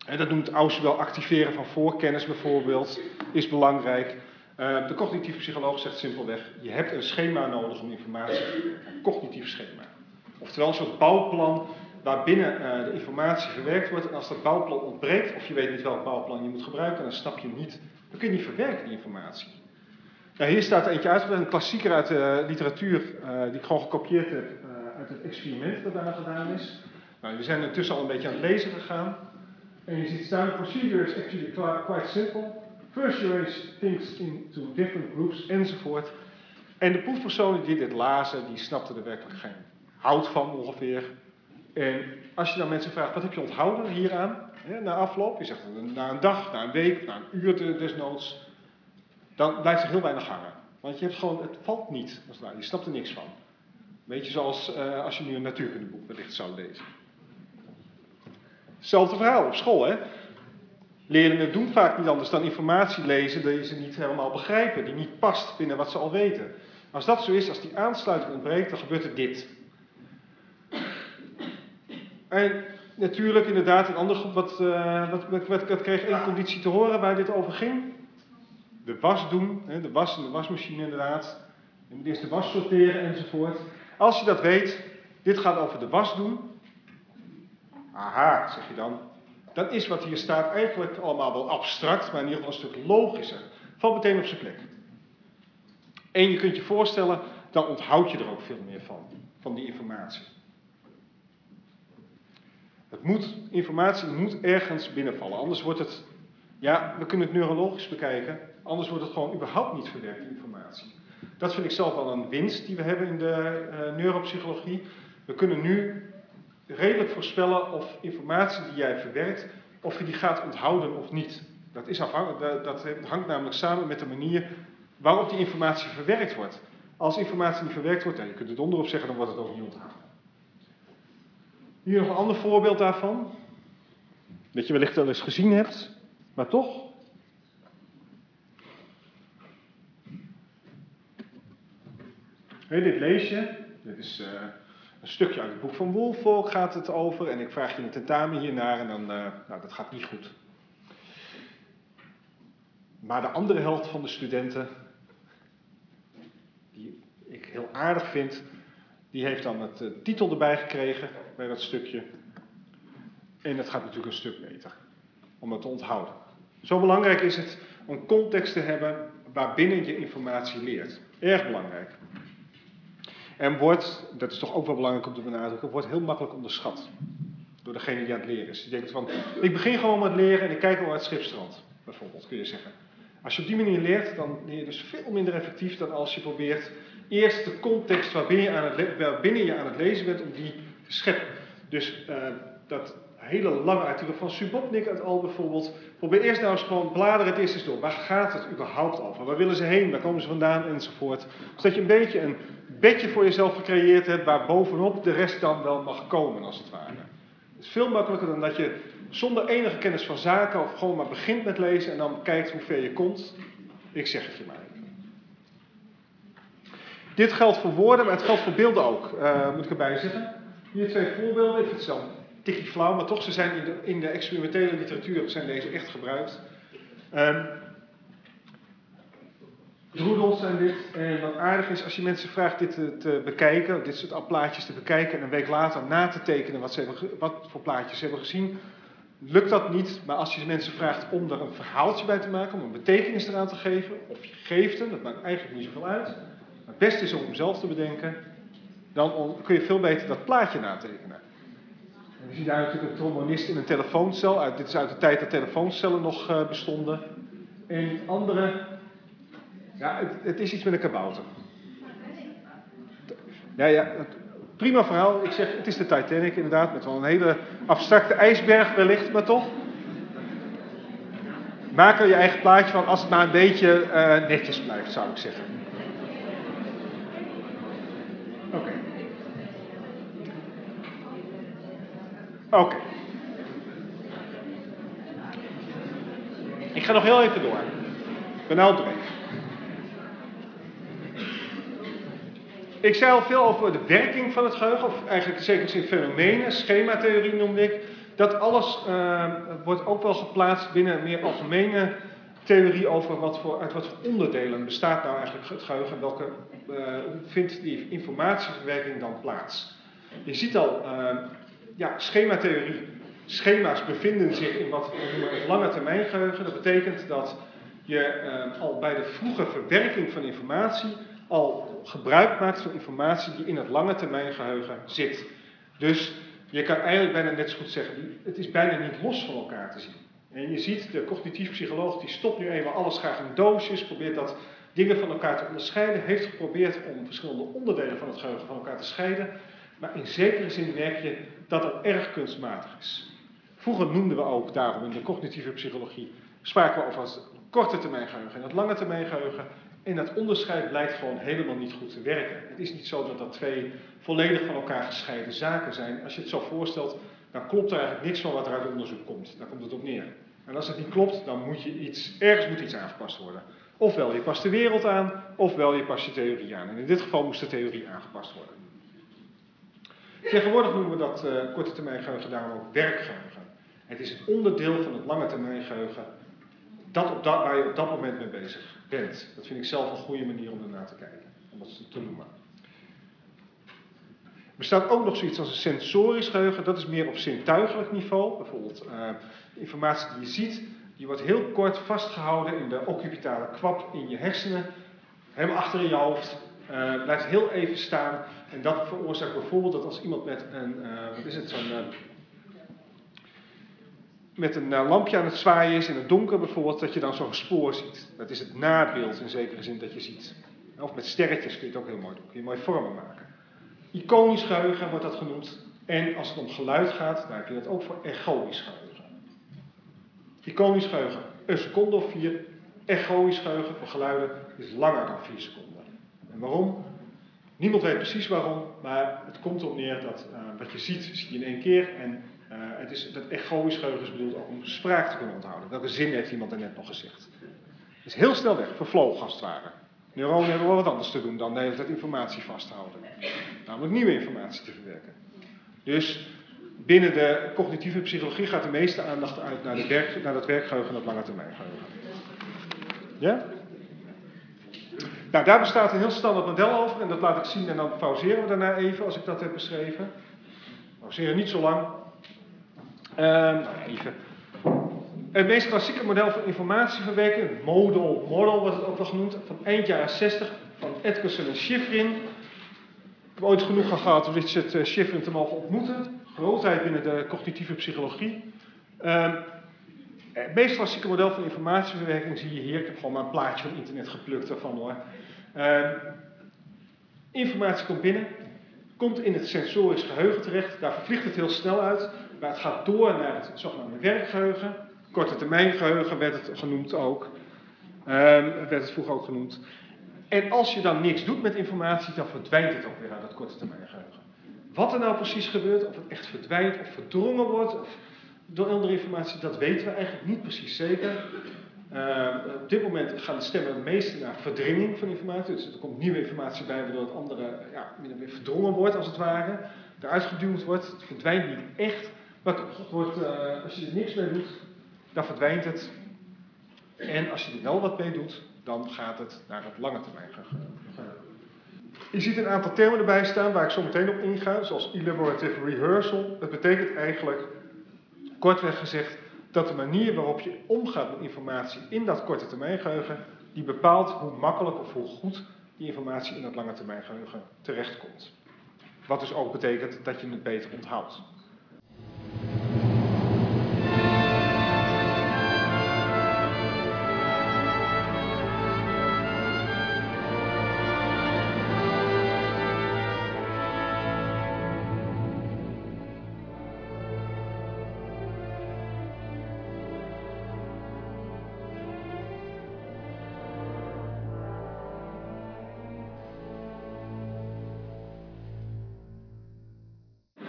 En dat noemt Ausubel activeren van voorkennis bijvoorbeeld, is belangrijk. Uh, de cognitieve psycholoog zegt simpelweg, je hebt een schema nodig om informatie te verwerken. Een cognitief schema. Oftewel een soort bouwplan waarbinnen uh, de informatie verwerkt wordt. En als dat bouwplan ontbreekt, of je weet niet welk bouwplan je moet gebruiken, dan snap je niet, dan kun je niet verwerken die informatie. Nou, hier staat eentje uitgelegd, een klassieker uit de literatuur, uh, die ik gewoon gekopieerd heb uit het experiment dat daar gedaan is. Nou, we zijn intussen al een beetje aan het lezen gegaan. En je ziet staan, procedure is actually quite simple. First you raise things into different groups enzovoort. En de proefpersonen die dit lazen, die snapten er werkelijk geen hout van ongeveer. En als je dan mensen vraagt, wat heb je onthouden hieraan, na afloop? Je zegt na een dag, na een week, na een uur desnoods. Dan blijft er heel weinig hangen. Want je hebt gewoon, het valt niet. Je snapt er niks van. Weet je, zoals uh, als je nu een natuurkundeboek wellicht zou lezen. Hetzelfde verhaal op school, hè? Leerlingen doen vaak niet anders dan informatie lezen die ze niet helemaal begrijpen, die niet past binnen wat ze al weten. Als dat zo is, als die aansluiting ontbreekt, dan gebeurt er dit. En natuurlijk, inderdaad, een andere groep, wat, uh, wat, wat, wat, kreeg één conditie te horen waar dit over ging. De was doen, hè, de was en de wasmachine inderdaad. Eerst de was sorteren enzovoort. Als je dat weet, dit gaat over de was doen. Aha, zeg je dan. Dan is wat hier staat eigenlijk allemaal wel abstract, maar in ieder geval een stuk logischer. Valt meteen op zijn plek. En je kunt je voorstellen, dan onthoud je er ook veel meer van, van die informatie. Het moet, informatie moet ergens binnenvallen, anders wordt het, ja, we kunnen het neurologisch bekijken, anders wordt het gewoon überhaupt niet verwerkt, informatie. Dat vind ik zelf wel een winst die we hebben in de uh, neuropsychologie. We kunnen nu redelijk voorspellen of informatie die jij verwerkt, of je die gaat onthouden of niet. Dat, is afhankelijk, dat hangt namelijk samen met de manier waarop die informatie verwerkt wordt. Als informatie niet verwerkt wordt, dan je kunt er donder op zeggen, dan wordt het ook niet onthouden. Hier nog een ander voorbeeld daarvan. Dat je wellicht wel eens gezien hebt, maar toch. Hey, dit lees je. Dit is uh, een stukje uit het boek van Woolfolk gaat het over. En ik vraag je een tentamen hiernaar en dan, uh, nou, dat gaat niet goed. Maar de andere helft van de studenten, die ik heel aardig vind, die heeft dan het uh, titel erbij gekregen bij dat stukje. En dat gaat natuurlijk een stuk beter, om dat te onthouden. Zo belangrijk is het om context te hebben waarbinnen je informatie leert. Erg belangrijk. En wordt, dat is toch ook wel belangrijk om te benadrukken, wordt heel makkelijk onderschat. Door degene die aan het leren is. Die denkt van, ik begin gewoon met leren en ik kijk al uit het schipstrand. Bijvoorbeeld, kun je zeggen. Als je op die manier leert, dan leer je dus veel minder effectief dan als je probeert eerst de context waarbinnen je aan het, waarbinnen je aan het lezen bent, om die scheppen. Dus uh, dat hele lange artikel van Subotnik uit al bijvoorbeeld. Probeer eerst nou eens gewoon bladeren het eerst eens door. Waar gaat het überhaupt over? Waar willen ze heen? Waar komen ze vandaan? Enzovoort. Zodat je een beetje een bedje voor jezelf gecreëerd hebt waar bovenop de rest dan wel mag komen, als het ware. Het is veel makkelijker dan dat je zonder enige kennis van zaken of gewoon maar begint met lezen en dan kijkt hoe ver je komt. Ik zeg het je maar. Dit geldt voor woorden, maar het geldt voor beelden ook, uh, moet ik erbij zeggen. Hier twee voorbeelden. Ik vind het tikje flauw, maar toch, ze zijn in de, in de experimentele literatuur zijn deze echt gebruikt. Um, Droedels zijn dit. En wat aardig is, als je mensen vraagt dit te, te, bekijken, dit soort plaatjes te bekijken en een week later na te tekenen wat, ze hebben, wat voor plaatjes ze hebben gezien, lukt dat niet. Maar als je mensen vraagt om er een verhaaltje bij te maken, om een betekenis eraan te geven, of je geeft hem, dat maakt eigenlijk niet zoveel uit. Maar het beste is om hem zelf te bedenken, dan kun je veel beter dat plaatje natekenen. En je ziet daar natuurlijk een trombonist in een telefooncel. Uit, dit is uit de tijd dat telefooncellen nog uh, bestonden. En andere ja, het, is iets met een kabouter. Ja, ja, prima verhaal. Ik zeg, het is de Titanic inderdaad, met wel een hele abstracte ijsberg wellicht, maar toch. Maak er je eigen plaatje van als het maar een beetje uh, netjes blijft, zou ik zeggen. Oké. Ik ga nog heel even door. Ik ben nou dreef. Ik zei al veel over de werking van het geheugen, of eigenlijk zeker in fenomenen, schematheorie noemde ik. Dat alles uh, wordt ook wel geplaatst binnen een meer algemene theorie over wat voor, uit wat voor onderdelen bestaat nou eigenlijk het geheugen en welke uh, vindt die informatieverwerking dan plaats. Je ziet al, uh, ja, schematheorie. Schema's bevinden zich in wat we noemen het lange termijn geheugen. Dat betekent dat je uh, al bij de vroege verwerking van informatie al gebruik maakt van informatie die in het lange termijn geheugen zit. Dus je kan eigenlijk bijna net zo goed zeggen, het is bijna niet los van elkaar te zien. En je ziet, de cognitief psycholoog die stopt nu eenmaal alles graag in doosjes, probeert dat dingen van elkaar te onderscheiden, heeft geprobeerd om verschillende onderdelen van het geheugen van elkaar te scheiden. Maar in zekere zin merk je dat dat erg kunstmatig is. Vroeger noemden we ook daarom in de cognitieve psychologie, spraken we over het korte termijn geheugen en het lange termijn geheugen. En dat onderscheid blijkt gewoon helemaal niet goed te werken. Het is niet zo dat dat twee volledig van elkaar gescheiden zaken zijn. Als je het zo voorstelt, dan klopt er eigenlijk niks van wat er uit onderzoek komt. Daar komt het op neer. En als het niet klopt, dan moet je iets, ergens moet iets aangepast worden. Ofwel je past de wereld aan, ofwel je past je theorie aan. En in dit geval moest de theorie aangepast worden. Tegenwoordig noemen we dat uh, korte termijn geheugen daarom ook werkgeheugen. Het is het onderdeel van het lange termijn geheugen dat op dat, waar je op dat moment mee bezig bent. Dat vind ik zelf een goede manier om ernaar te kijken, om dat te noemen. Er bestaat ook nog zoiets als een sensorisch geheugen, dat is meer op zintuigelijk niveau. Bijvoorbeeld uh, informatie die je ziet, die wordt heel kort vastgehouden in de occipitale kwap in je hersenen, helemaal achter in je hoofd. Uh, blijft heel even staan en dat veroorzaakt bijvoorbeeld dat als iemand met een, uh, wat is het, zo'n met een lampje aan het zwaaien is in het donker bijvoorbeeld, dat je dan zo'n spoor ziet. Dat is het nabeeld in zekere zin dat je ziet. Of met sterretjes kun je het ook heel mooi doen, kun je mooie vormen maken. Iconisch geheugen wordt dat genoemd. En als het om geluid gaat, dan heb je dat ook voor echoïsch geheugen. Iconisch geheugen, een seconde of vier. Echoïsch geheugen voor geluiden is langer dan vier seconden. En waarom? Niemand weet precies waarom, maar het komt erop neer dat uh, wat je ziet, zie je in één keer. En uh, het is, dat geheugen is bedoeld ook om spraak te kunnen onthouden. Welke zin heeft iemand er net nog gezegd? Het is heel snel weg, vervlogen als het ware. Neuronen hebben wel wat anders te doen dan de hele tijd informatie vasthouden. Namelijk nieuwe informatie te verwerken. Dus binnen de cognitieve psychologie gaat de meeste aandacht uit naar, de werk, naar dat werkgeheugen en dat lange termijn geheugen. Ja? Nou, daar bestaat een heel standaard model over en dat laat ik zien en dan pauzeren we daarna even als ik dat heb beschreven. Pauzeren niet zo lang. Uh, nou, even. Het meest klassieke model van informatieverwerking, model, model wordt het ook wel genoemd, van eind jaren 60 van Edkerson en Schifrin. Ik heb ooit genoeg gehad om Richard uh, Schifrin te mogen ontmoeten. Grootheid binnen de cognitieve psychologie. Uh, het meest klassieke model van informatieverwerking zie je hier. Ik heb gewoon maar een plaatje van internet geplukt daarvan hoor. Uh, informatie komt binnen, komt in het sensorisch geheugen terecht. Daar vliegt het heel snel uit, maar het gaat door naar het zogenaamde werkgeheugen. Korte termijn geheugen werd het genoemd ook. Um, werd het vroeger ook genoemd. En als je dan niks doet met informatie, dan verdwijnt het ook weer aan dat korte termijn geheugen. Wat er nou precies gebeurt, of het echt verdwijnt of verdrongen wordt, door andere informatie, dat weten we eigenlijk niet precies zeker. Uh, op dit moment gaan de stemmen het meeste naar verdringing van informatie. Dus er komt nieuwe informatie bij, waardoor het andere ja, meer verdrongen wordt, als het ware. Eruit geduwd wordt. Het verdwijnt niet echt. Maar het wordt, uh, als je er niks mee doet, dan verdwijnt het. En als je er wel wat mee doet, dan gaat het naar het lange termijn. Je ziet een aantal termen erbij staan waar ik zo meteen op inga, zoals elaborative rehearsal. Dat betekent eigenlijk, kortweg gezegd, dat de manier waarop je omgaat met informatie in dat korte termijn geheugen, die bepaalt hoe makkelijk of hoe goed die informatie in dat lange termijn geheugen terechtkomt. Wat dus ook betekent dat je het beter onthoudt.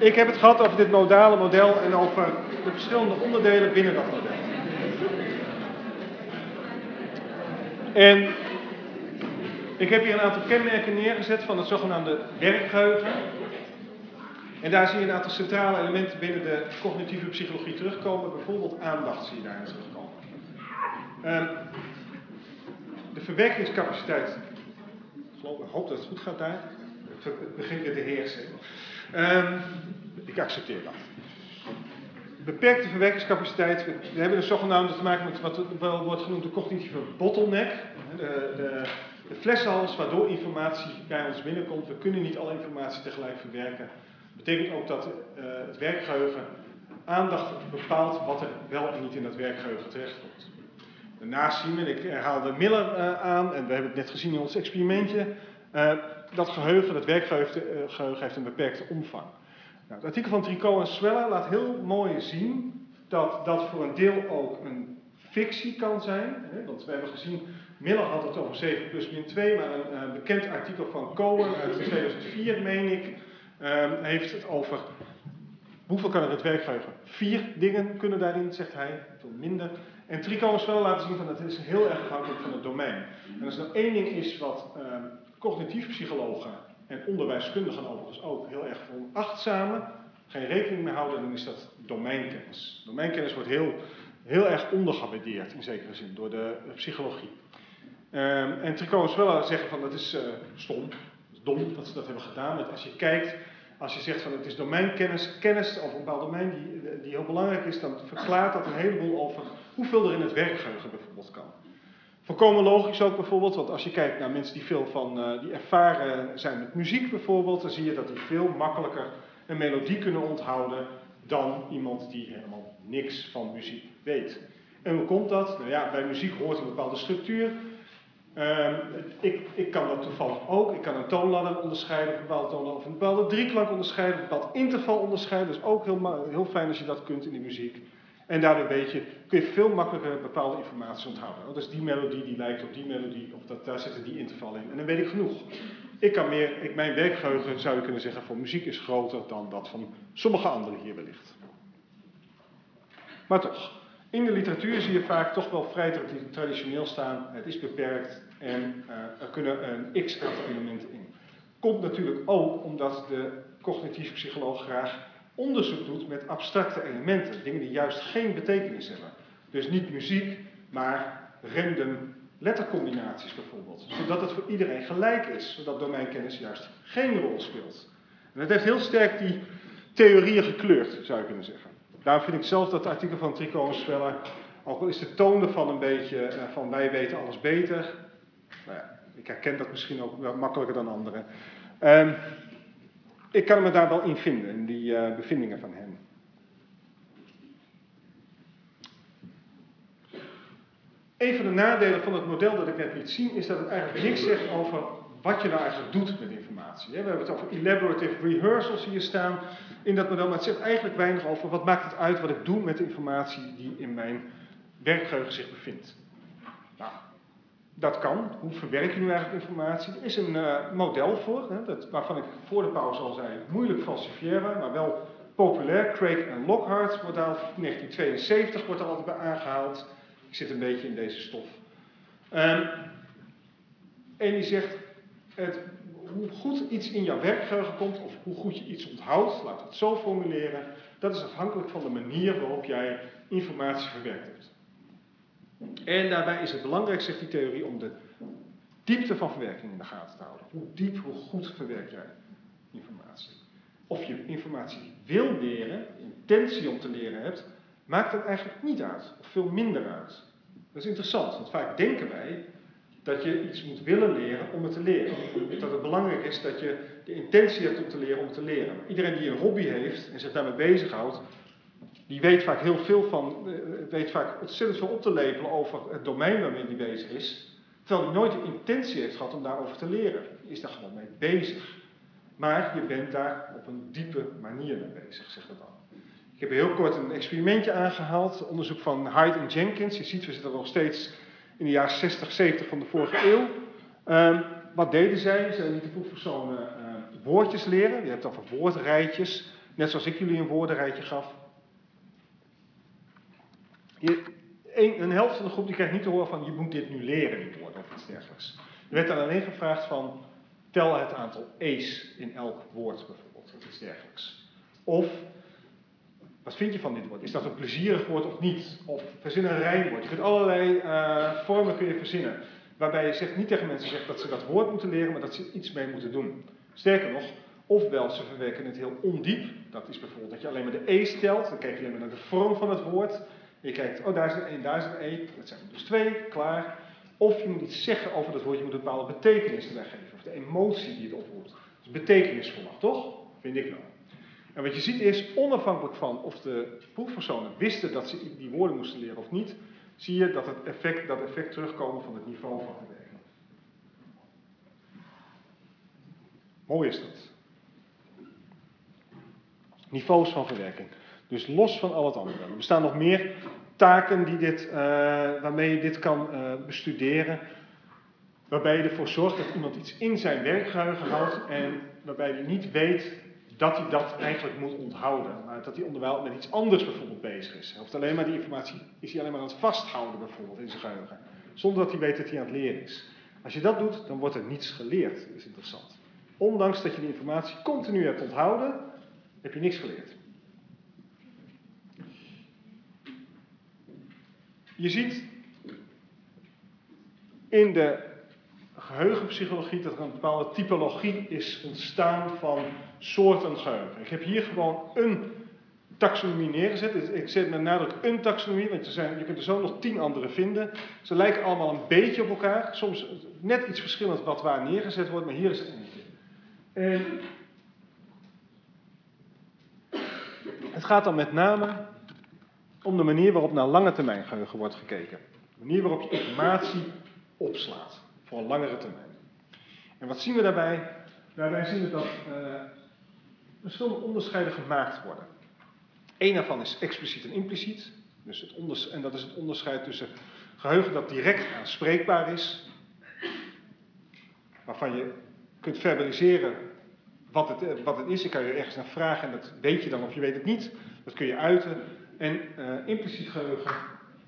Ik heb het gehad over dit modale model en over de verschillende onderdelen binnen dat model. En ik heb hier een aantal kenmerken neergezet van het zogenaamde werkgeheugen. En daar zie je een aantal centrale elementen binnen de cognitieve psychologie terugkomen. Bijvoorbeeld aandacht zie je daarin terugkomen. Um, de verwerkingscapaciteit. Ik hoop dat het goed gaat daar. Het begint weer te heersen. Um, ik accepteer dat. Beperkte verwerkingscapaciteit. We hebben een zogenaamde te maken met wat wel wordt genoemd de cognitieve bottleneck. De, de, de fleshals waardoor informatie bij ons binnenkomt. We kunnen niet alle informatie tegelijk verwerken. Dat betekent ook dat uh, het werkgeheugen aandacht bepaalt wat er wel en niet in dat werkgeheugen terechtkomt. Daarnaast zien we, ik herhaalde Miller uh, aan, en we hebben het net gezien in ons experimentje, uh, dat geheugen, dat werkgeheugen heeft een beperkte omvang. Nou, het artikel van Tricot en Sweller laat heel mooi zien dat dat voor een deel ook een fictie kan zijn. Hè? Want we hebben gezien, Miller had het over 7 plus min 2, maar een, een bekend artikel van Cohen uit 2004, meen ik, uh, heeft het over hoeveel kan er het werkgeheugen? Vier dingen kunnen daarin, zegt hij, veel minder. En Tricot en Sweller laten zien van dat het is heel erg afhankelijk van het domein. En als er nou één ding is wat uh, cognitief psychologen en onderwijskundigen overigens ook heel erg veronachtzamen, geen rekening mee houden, dan is dat domeinkennis. Domeinkennis wordt heel, heel erg ondergewaardeerd in zekere zin door de psychologie. Um, en Tricot Sweller zeggen van dat is uh, stom, dom dat ze dat hebben gedaan. Want als je kijkt, als je zegt van het is domeinkennis, kennis over een bepaald domein die, die heel belangrijk is, dan verklaart dat een heleboel over hoeveel er in het werkgeheugen bijvoorbeeld kan. Volkomen logisch ook bijvoorbeeld, want als je kijkt naar mensen die veel van, uh, die ervaren zijn met muziek bijvoorbeeld, dan zie je dat die veel makkelijker een melodie kunnen onthouden dan iemand die helemaal niks van muziek weet. En hoe komt dat? Nou ja, bij muziek hoort een bepaalde structuur. Uh, ik, ik kan dat toevallig ook. Ik kan een toonladder onderscheiden, een bepaalde toonladder of een bepaalde drieklank onderscheiden, een bepaald interval onderscheiden. Dat is ook heel, heel fijn als je dat kunt in de muziek. En daardoor weet je, kun je veel makkelijker bepaalde informatie onthouden. Dat is die melodie die lijkt op die melodie, of dat, daar zitten die intervallen in. En dan weet ik genoeg. Ik kan meer, ik, mijn werkgeheugen zou je kunnen zeggen voor muziek is groter dan dat van sommige anderen hier wellicht. Maar toch, in de literatuur zie je vaak toch wel vrij traditioneel staan. Het is beperkt en uh, er kunnen een x aantal elementen in. Komt natuurlijk ook omdat de cognitief psycholoog graag onderzoek doet met abstracte elementen, dingen die juist geen betekenis hebben. Dus niet muziek, maar random lettercombinaties bijvoorbeeld. Zodat het voor iedereen gelijk is, zodat domeinkennis juist geen rol speelt. En dat heeft heel sterk die theorieën gekleurd, zou je kunnen zeggen. Daarom vind ik zelf dat artikel van Sweller, ook al is de toon ervan een beetje uh, van wij weten alles beter. Nou ja, ik herken dat misschien ook makkelijker dan anderen. Um, ik kan me daar wel in vinden, in die uh, bevindingen van hen. Een van de nadelen van het model dat ik net liet zien, is dat het eigenlijk niks zegt over wat je nou eigenlijk doet met informatie. We hebben het over elaborative rehearsals hier staan in dat model, maar het zegt eigenlijk weinig over wat maakt het uit wat ik doe met de informatie die in mijn werkgeheugen zich bevindt. Dat kan. Hoe verwerk je nu eigenlijk informatie? Er is een uh, model voor, hè, dat, waarvan ik voor de pauze al zei, moeilijk falsifieerbaar, maar wel populair. Craig en Lockhart wordt daar 1972 wordt er altijd bij aangehaald. Ik zit een beetje in deze stof. En die zegt, het, hoe goed iets in jouw werkgeheugen komt, of hoe goed je iets onthoudt, laten we het zo formuleren, dat is afhankelijk van de manier waarop jij informatie verwerkt hebt. En daarbij is het belangrijk, zegt die theorie, om de diepte van verwerking in de gaten te houden. Hoe diep, hoe goed verwerk jij informatie. Of je informatie wil leren, intentie om te leren hebt, maakt het eigenlijk niet uit, of veel minder uit. Dat is interessant, want vaak denken wij dat je iets moet willen leren om het te leren. Dat het belangrijk is dat je de intentie hebt om te leren om te leren. Iedereen die een hobby heeft en zich daarmee bezighoudt, die weet vaak heel veel van, eh, weet vaak ontzettend veel op te lepelen over het domein waarmee die bezig is. Terwijl hij nooit de intentie heeft gehad om daarover te leren. Die is daar gewoon mee bezig. Maar je bent daar op een diepe manier mee bezig, zegt dat dan. Ik heb heel kort een experimentje aangehaald, onderzoek van Hyde en Jenkins. Je ziet, we zitten nog steeds in de jaren 60, 70 van de vorige eeuw. Um, wat deden zij? Ze lieten proefpersonen uh, woordjes leren. Je hebt over woordrijtjes, net zoals ik jullie een woordenrijtje gaf. Je, een, een, helft van de groep die krijgt niet te horen van je moet dit nu leren, die woorden of iets dergelijks. Er werd dan alleen gevraagd van tel het aantal E's in elk woord bijvoorbeeld, of iets dergelijks. Of, wat vind je van dit woord? Is dat een plezierig woord of niet? Of verzin een rijmwoord. Je kunt allerlei uh, vormen kun je verzinnen. Waarbij je zegt, niet tegen mensen zegt dat ze dat woord moeten leren, maar dat ze iets mee moeten doen. Sterker nog, ofwel ze verwerken het heel ondiep. Dat is bijvoorbeeld dat je alleen maar de E stelt. Dan kijk je alleen maar naar de vorm van het woord. Je kijkt, oh daar is een E, daar is een E. Dat zijn er dus twee, klaar. Of je moet iets zeggen over dat woord, je moet een bepaalde betekenis erbij geven. Of de emotie die het oproept. Dus betekenisvol, toch? Vind ik wel. En wat je ziet is, onafhankelijk van of de proefpersonen wisten dat ze die woorden moesten leren of niet, zie je dat het effect, dat effect terugkomen van het niveau van verwerking. Mooi is dat. Niveaus van verwerking. Dus los van al het andere. Er bestaan nog meer taken die dit, uh, waarmee je dit kan uh, bestuderen. Waarbij je ervoor zorgt dat iemand iets in zijn werkgeheugen houdt en waarbij hij niet weet dat hij dat eigenlijk moet onthouden. Maar dat hij onderwijl met iets anders bijvoorbeeld bezig is. Of alleen maar die informatie is hij alleen maar aan het vasthouden bijvoorbeeld in zijn geheugen. Zonder dat hij weet dat hij aan het leren is. Als je dat doet, dan wordt er niets geleerd. Dat is interessant. Ondanks dat je die informatie continu hebt onthouden, heb je niks geleerd. Je ziet in de geheugenpsychologie dat er een bepaalde typologie is ontstaan van soorten geheugen. Ik heb hier gewoon een taxonomie neergezet. Ik zet met nadruk een taxonomie, want zijn, je kunt er zo nog tien andere vinden. Ze lijken allemaal een beetje op elkaar. Soms net iets verschillend wat waar neergezet wordt, maar hier is het eentje. En het gaat dan met name om de manier waarop naar lange termijn geheugen wordt gekeken. De manier waarop je informatie opslaat voor een langere termijn. En wat zien we daarbij? Daarbij zien we dat uh, verschillende onderscheiden gemaakt worden. Eén daarvan is expliciet en impliciet. Dus het en dat is het onderscheid tussen geheugen dat direct aanspreekbaar is, waarvan je kunt verbaliseren wat het, eh, wat het is. Ik kan je ergens naar vragen en dat weet je dan of je weet het niet. Dat kun je uiten. En uh, impliciet geheugen,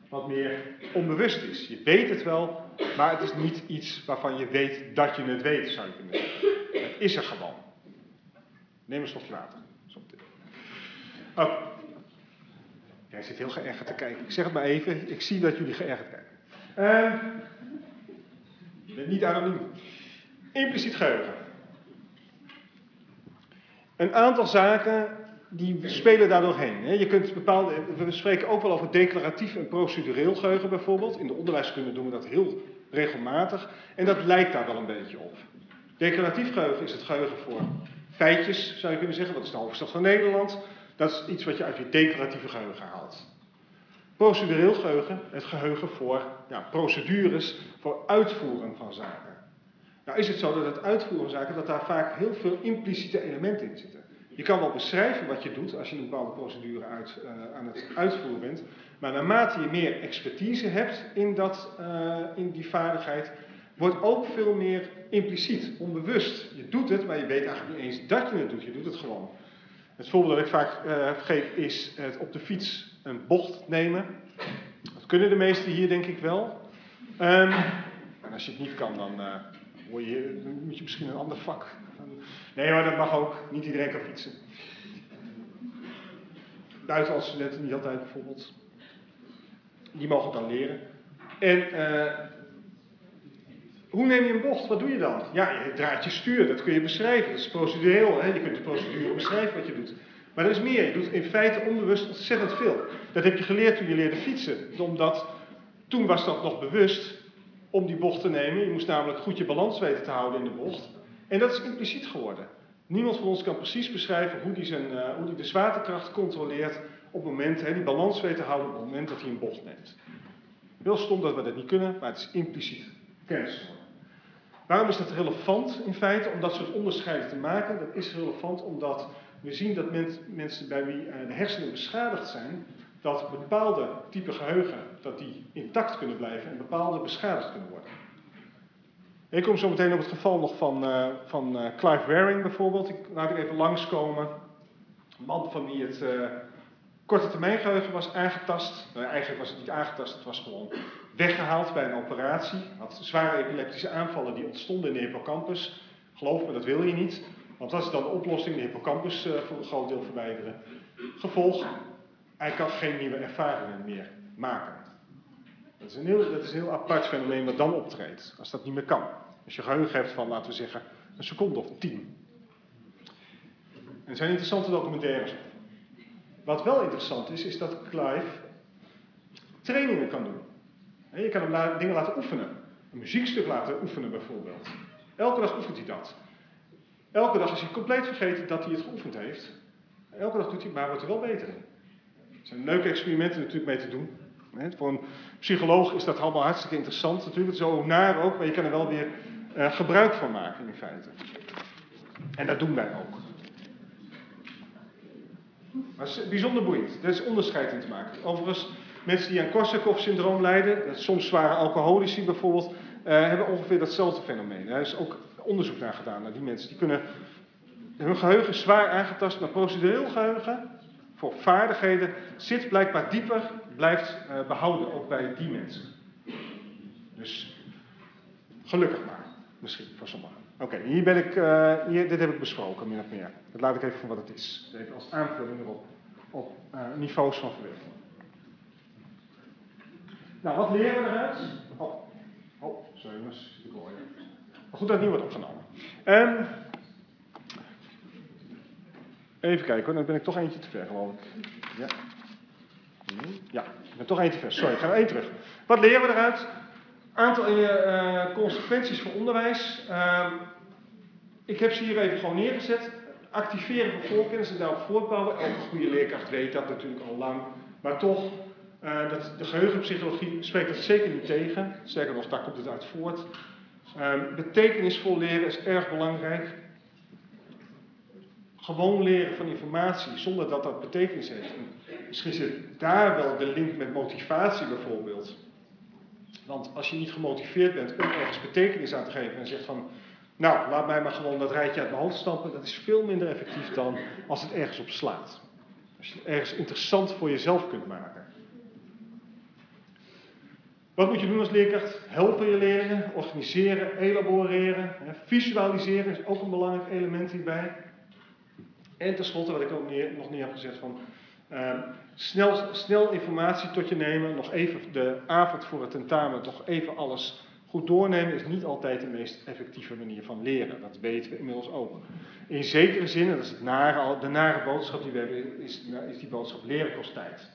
wat meer onbewust is. Je weet het wel, maar het is niet iets waarvan je weet dat je het weet, zou je kunnen zeggen. Het is er gewoon. Neem een slokje water. Oh. Jij zit heel geërgerd te kijken. Ik zeg het maar even. Ik zie dat jullie geërgerd kijken. Uh, niet anoniem. Impliciet geheugen. Een aantal zaken die spelen daar doorheen. Je kunt bepaalde, we spreken ook wel over declaratief en procedureel geheugen bijvoorbeeld. In de onderwijskunde doen we dat heel regelmatig. En dat lijkt daar wel een beetje op. Declaratief geheugen is het geheugen voor feitjes, zou je kunnen zeggen. Wat is de hoofdstad van Nederland? Dat is iets wat je uit je declaratieve geheugen haalt. Procedureel geheugen, het geheugen voor ja, procedures, voor uitvoeren van zaken. Nou is het zo dat het uitvoeren van zaken, dat daar vaak heel veel impliciete elementen in zitten. Je kan wel beschrijven wat je doet als je een bepaalde procedure uit, uh, aan het uitvoeren bent. Maar naarmate je meer expertise hebt in, dat, uh, in die vaardigheid, wordt ook veel meer impliciet, onbewust. Je doet het, maar je weet eigenlijk niet eens dat je het doet. Je doet het gewoon. Het voorbeeld dat ik vaak uh, geef is het op de fiets een bocht nemen. Dat kunnen de meesten hier denk ik wel. Um, en als je het niet kan, dan, uh, je, moet je misschien een ander vak Nee maar dat mag ook. Niet iedereen kan fietsen. Buitenlandse studenten niet altijd bijvoorbeeld. Die mogen dan leren. En uh, hoe neem je een bocht? Wat doe je dan? Ja, je draait je stuur. Dat kun je beschrijven. Dat is procedureel. Hè? Je kunt de procedure beschrijven wat je doet. Maar er is meer. Je doet in feite onbewust ontzettend veel. Dat heb je geleerd toen je leerde fietsen. Omdat toen was dat nog bewust om die bocht te nemen. Je moest namelijk goed je balans weten te houden in de bocht. En dat is impliciet geworden. Niemand van ons kan precies beschrijven hoe hij, die de zwaartekracht controleert op het moment, hè, die balans weet te houden op het moment dat hij een bocht neemt. Heel stom dat we dat niet kunnen, maar het is impliciet kennis Waarom is dat relevant in feite om dat soort onderscheiden te maken? Dat is relevant omdat we zien dat mensen bij wie eh, de hersenen beschadigd zijn, dat bepaalde type geheugen dat die intact kunnen blijven en bepaalde beschadigd kunnen worden. Ik kom zo meteen op het geval nog van, uh, van uh, Clive Waring bijvoorbeeld. Ik, laat ik even langskomen. Een man van wie het uh, korte termijn geheugen was aangetast. Nou, eigenlijk was het niet aangetast, het was gewoon weggehaald bij een operatie. Had zware epileptische aanvallen die ontstonden in de hippocampus. Geloof me, dat wil je niet. Want dat is dan de oplossing, de hippocampus voor een groot deel verwijderen. Gevolg, hij kan geen nieuwe ervaringen meer maken. Dat is, een heel, dat is heel apart fenomeen wat dan optreedt, als dat niet meer kan. Als je geheugen hebt van, laten we zeggen, een seconde of tien. En er zijn interessante documentaires over. Wat wel interessant is, is dat Clive trainingen kan doen. Je kan hem dingen laten oefenen. Een muziekstuk laten oefenen bijvoorbeeld. Elke dag oefent hij dat. Elke dag is hij compleet vergeten dat hij het geoefend heeft. Elke dag doet hij, maar wordt er wel beter in. Er zijn leuke experimenten natuurlijk mee te doen. Voor een psycholoog is dat allemaal hartstikke interessant natuurlijk. Zo naar ook, maar je kan er wel weer uh, gebruik van maken in feite. En dat doen wij ook. Maar het is bijzonder boeiend. Er is onderscheid in te maken. Overigens, mensen die aan Korsakoff-syndroom lijden, soms zware alcoholici bijvoorbeeld, uh, hebben ongeveer datzelfde fenomeen. Er is ook onderzoek naar gedaan naar die mensen. Die kunnen hun geheugen zwaar aangetast, maar procedureel geheugen voor vaardigheden zit blijkbaar dieper, blijft uh, behouden, ook bij die mensen. Dus gelukkig maar, misschien voor sommigen. Oké, hier ben ik, uh, hier, dit heb ik besproken, min of meer. Dat laat ik even voor wat het is. Even als aanvulling erop, op uh, niveaus van verwerking. Nou, wat leren we eruit? Oh, oh sorry jongens, ik hoor je. Goed dat het niet wordt opgenomen. Um, even kijken hoor, dan ben ik toch eentje te ver geloof ik. Ja. Ja, ik ben toch eentje te ver. Sorry, ik ga er één terug. Wat leren we eruit? Aantal uh, consequenties voor onderwijs. Uh, ik heb ze hier even gewoon neergezet. Activeren van voorkennis en daarop voortbouwen. Elke goede leerkracht weet dat natuurlijk al lang. Maar toch, uh, dat, de geheugenpsychologie spreekt dat zeker niet tegen. Sterker nog, daar komt het uit voort. Uh, betekenisvol leren is erg belangrijk. Gewoon leren van informatie zonder dat dat betekenis heeft. misschien zit daar wel de link met motivatie bijvoorbeeld. Want als je niet gemotiveerd bent om ergens betekenis aan te geven en zegt van, nou, laat mij maar gewoon dat rijtje uit mijn hoofd stampen, dat is veel minder effectief dan als het ergens op slaat. Als je het ergens interessant voor jezelf kunt maken. Wat moet je doen als leerkracht? Helpen je leerlingen, organiseren, elaboreren, visualiseren is ook een belangrijk element hierbij. En tenslotte, wat ik ook nog niet heb gezegd, van uh, snel, snel informatie tot je nemen, nog even de avond voor het tentamen, toch even alles goed doornemen, is niet altijd de meest effectieve manier van leren. Dat weten we inmiddels ook. In zekere zin, en dat is het nare, de nare boodschap die we hebben, is, is die boodschap leren kost tijd.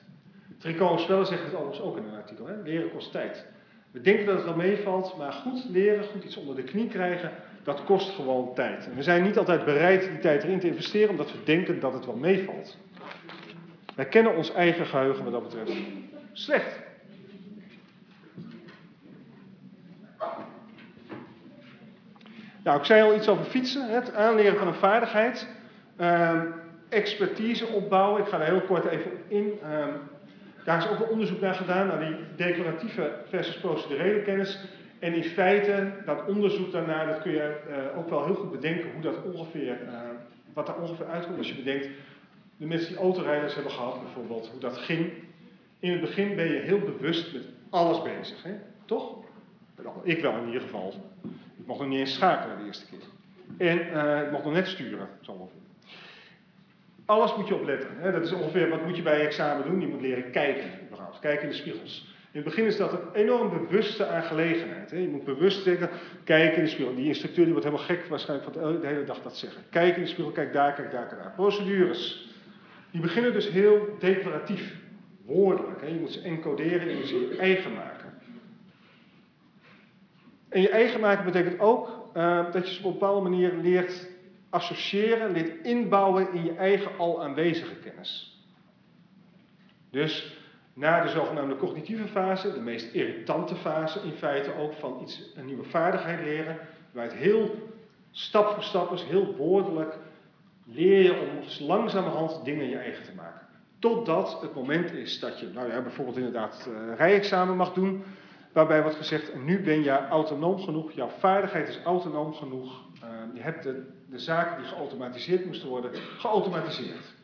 Tricot Speller zegt het overigens ook in een artikel, hè? leren kost tijd. We denken dat het wel meevalt, maar goed leren, goed iets onder de knie krijgen, dat kost gewoon tijd. We zijn niet altijd bereid die tijd erin te investeren, omdat we denken dat het wel meevalt. Wij kennen ons eigen geheugen wat dat betreft slecht. Nou, ik zei al iets over fietsen, het aanleren van een vaardigheid. Um, expertise opbouwen, ik ga er heel kort even in. Um, daar is ook een onderzoek naar gedaan, naar die declaratieve versus procedurele kennis. En in feite, dat onderzoek daarna, dat kun je uh, ook wel heel goed bedenken hoe dat ongeveer, uh, wat daar ongeveer uitkomt als je bedenkt, de mensen die autorijders hebben gehad bijvoorbeeld, hoe dat ging. In het begin ben je heel bewust met alles bezig, hè? toch? Ik wel in ieder geval. Ik mocht nog niet eens schakelen de eerste keer. En uh, ik mocht nog net sturen, zo ongeveer. Alles moet je opletten. Hè? Dat is ongeveer wat moet je bij je examen doen. Je moet leren kijken, überhaupt. Kijken in de spiegels. In het begin is dat een enorm bewuste aangelegenheid. Hè? Je moet bewust denken, kijken in de spiegel. Die instructeur die wordt helemaal gek waarschijnlijk van de hele dag dat zeggen. Kijk in de spiegel, kijk daar, kijk daar, kijk daar. Procedures. Die beginnen dus heel declaratief, woordelijk. Hè? Je moet ze encoderen en je ze je eigen maken. En je eigen maken betekent ook uh, dat je ze op een bepaalde manier leert associëren, leert inbouwen in je eigen al aanwezige kennis. Dus na de zogenaamde cognitieve fase, de meest irritante fase in feite ook van iets, een nieuwe vaardigheid leren, waar het heel stap voor stap is, heel woordelijk, leer je om langzamerhand dingen je eigen te maken. Totdat het moment is dat je, nou ja, bijvoorbeeld inderdaad uh, rijexamen mag doen, waarbij wordt gezegd, nu ben je autonoom genoeg, jouw vaardigheid is autonoom genoeg, uh, je hebt de, de zaken die geautomatiseerd moesten worden, geautomatiseerd.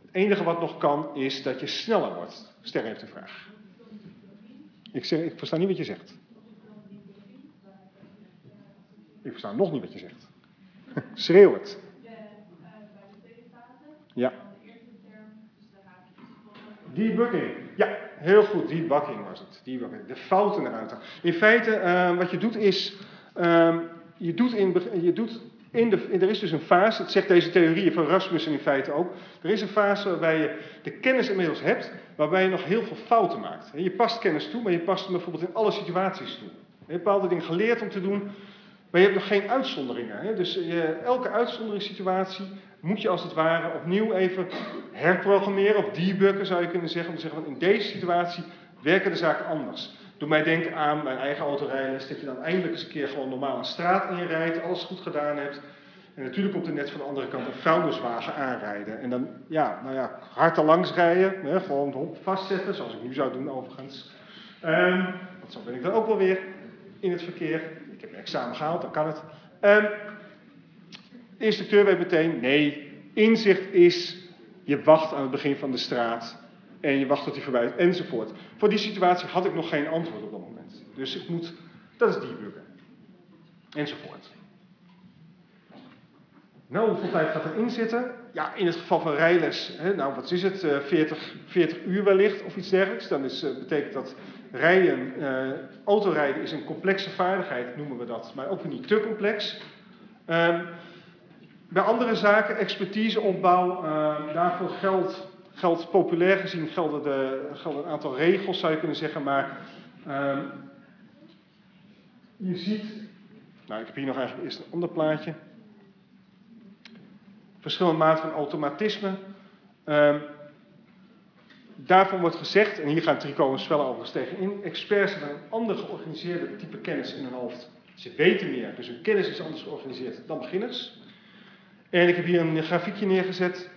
Het enige wat nog kan, is dat je sneller wordt. Ster heeft een vraag. Ik, zeg, ik versta niet wat je zegt. Ik, verstaan nog niet wat je zegt. Schreeuw het. De, de. Ja. De de. Debugging. Ja, heel goed. Debugging was het. De fouten eruit. In feite, eh, wat je doet is, ehm, je doet in, je doet in de, in- er is dus een fase, dat zegt deze theorie van Rasmussen in feite ook. Er is een fase waarbij je de kennis inmiddels hebt, waarbij je nog heel veel fouten maakt. Je past kennis toe, maar je past hem bijvoorbeeld in alle situaties toe. Je hebt bepaalde dingen geleerd om te doen, maar je hebt nog geen uitzonderingen. Dus je, elke uitzonderingssituatie moet je als het ware opnieuw even herprogrammeren of debuggen zou je kunnen zeggen. Om te zeggen, van in deze situatie werken de zaken anders. Doe mij denken aan mijn eigen autorijles, dat je dan eindelijk eens een keer gewoon normaal een straat inrijdt, alles goed gedaan hebt. En natuurlijk komt er net van de andere kant een vuilniswagen aanrijden. En dan, ja, nou ja, hard er langs rijden, hè, gewoon de hond vastzetten, zoals ik nu zou doen overigens. Ehm, want zo ben ik dan ook wel weer in het verkeer. Ik heb een examen gehaald, dan kan het. Ehm, de instructeur weet meteen, nee, inzicht is, je wacht aan het begin van de straat en je wacht tot hij voorbij is, enzovoort. Voor die situatie had ik nog geen antwoord op dat moment. Dus ik moet, dat is debuggen. Enzovoort. Nou, hoeveel tijd gaat erin zitten? Ja, in het geval van rijles, hè, nou wat is het, eh, 40, 40 uur wellicht of iets dergelijks. Dan is, eh, betekent dat rijden, eh, autorijden is een complexe vaardigheid, noemen we dat, maar ook niet te complex. Ehm, bij andere zaken, expertiseopbouw, eh, daarvoor geldt, geldt populair gezien gelden, de, gelden een aantal regels, zou je kunnen zeggen, maar ehm, je ziet, nou ik heb hier nog eigenlijk eerst een ander plaatje. Verschillende maten van automatisme. Ehm, daarvan wordt gezegd, en hier gaan Tricot en Svelle overigens tegenin, experts hebben een ander georganiseerde type kennis in hun hoofd. Ze weten meer, dus hun kennis is anders georganiseerd dan beginners. En ik heb hier een grafiekje neergezet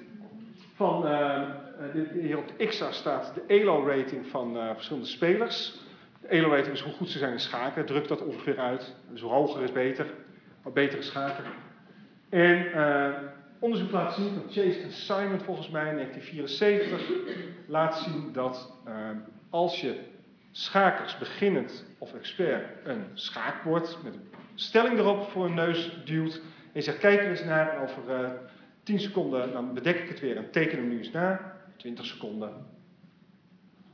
van, eh, eh, dit- hier op de x-as staat de ELO-rating van eh, verschillende spelers. De ELO-rating is hoe goed ze zijn in schaken, drukt dat ongeveer uit. Dus hoe hoger is beter, wat beter is schaken. En eh, onderzoek laat zien van Chase en Simon volgens mij in 1974 laat zien dat eh, als je schakers beginnend of expert een schaakbord met een stelling erop voor hun neus duwt en je zegt kijk er eens naar en over eh 10 seconden dan bedek ik het weer en teken hem nu eens na, 20 seconden.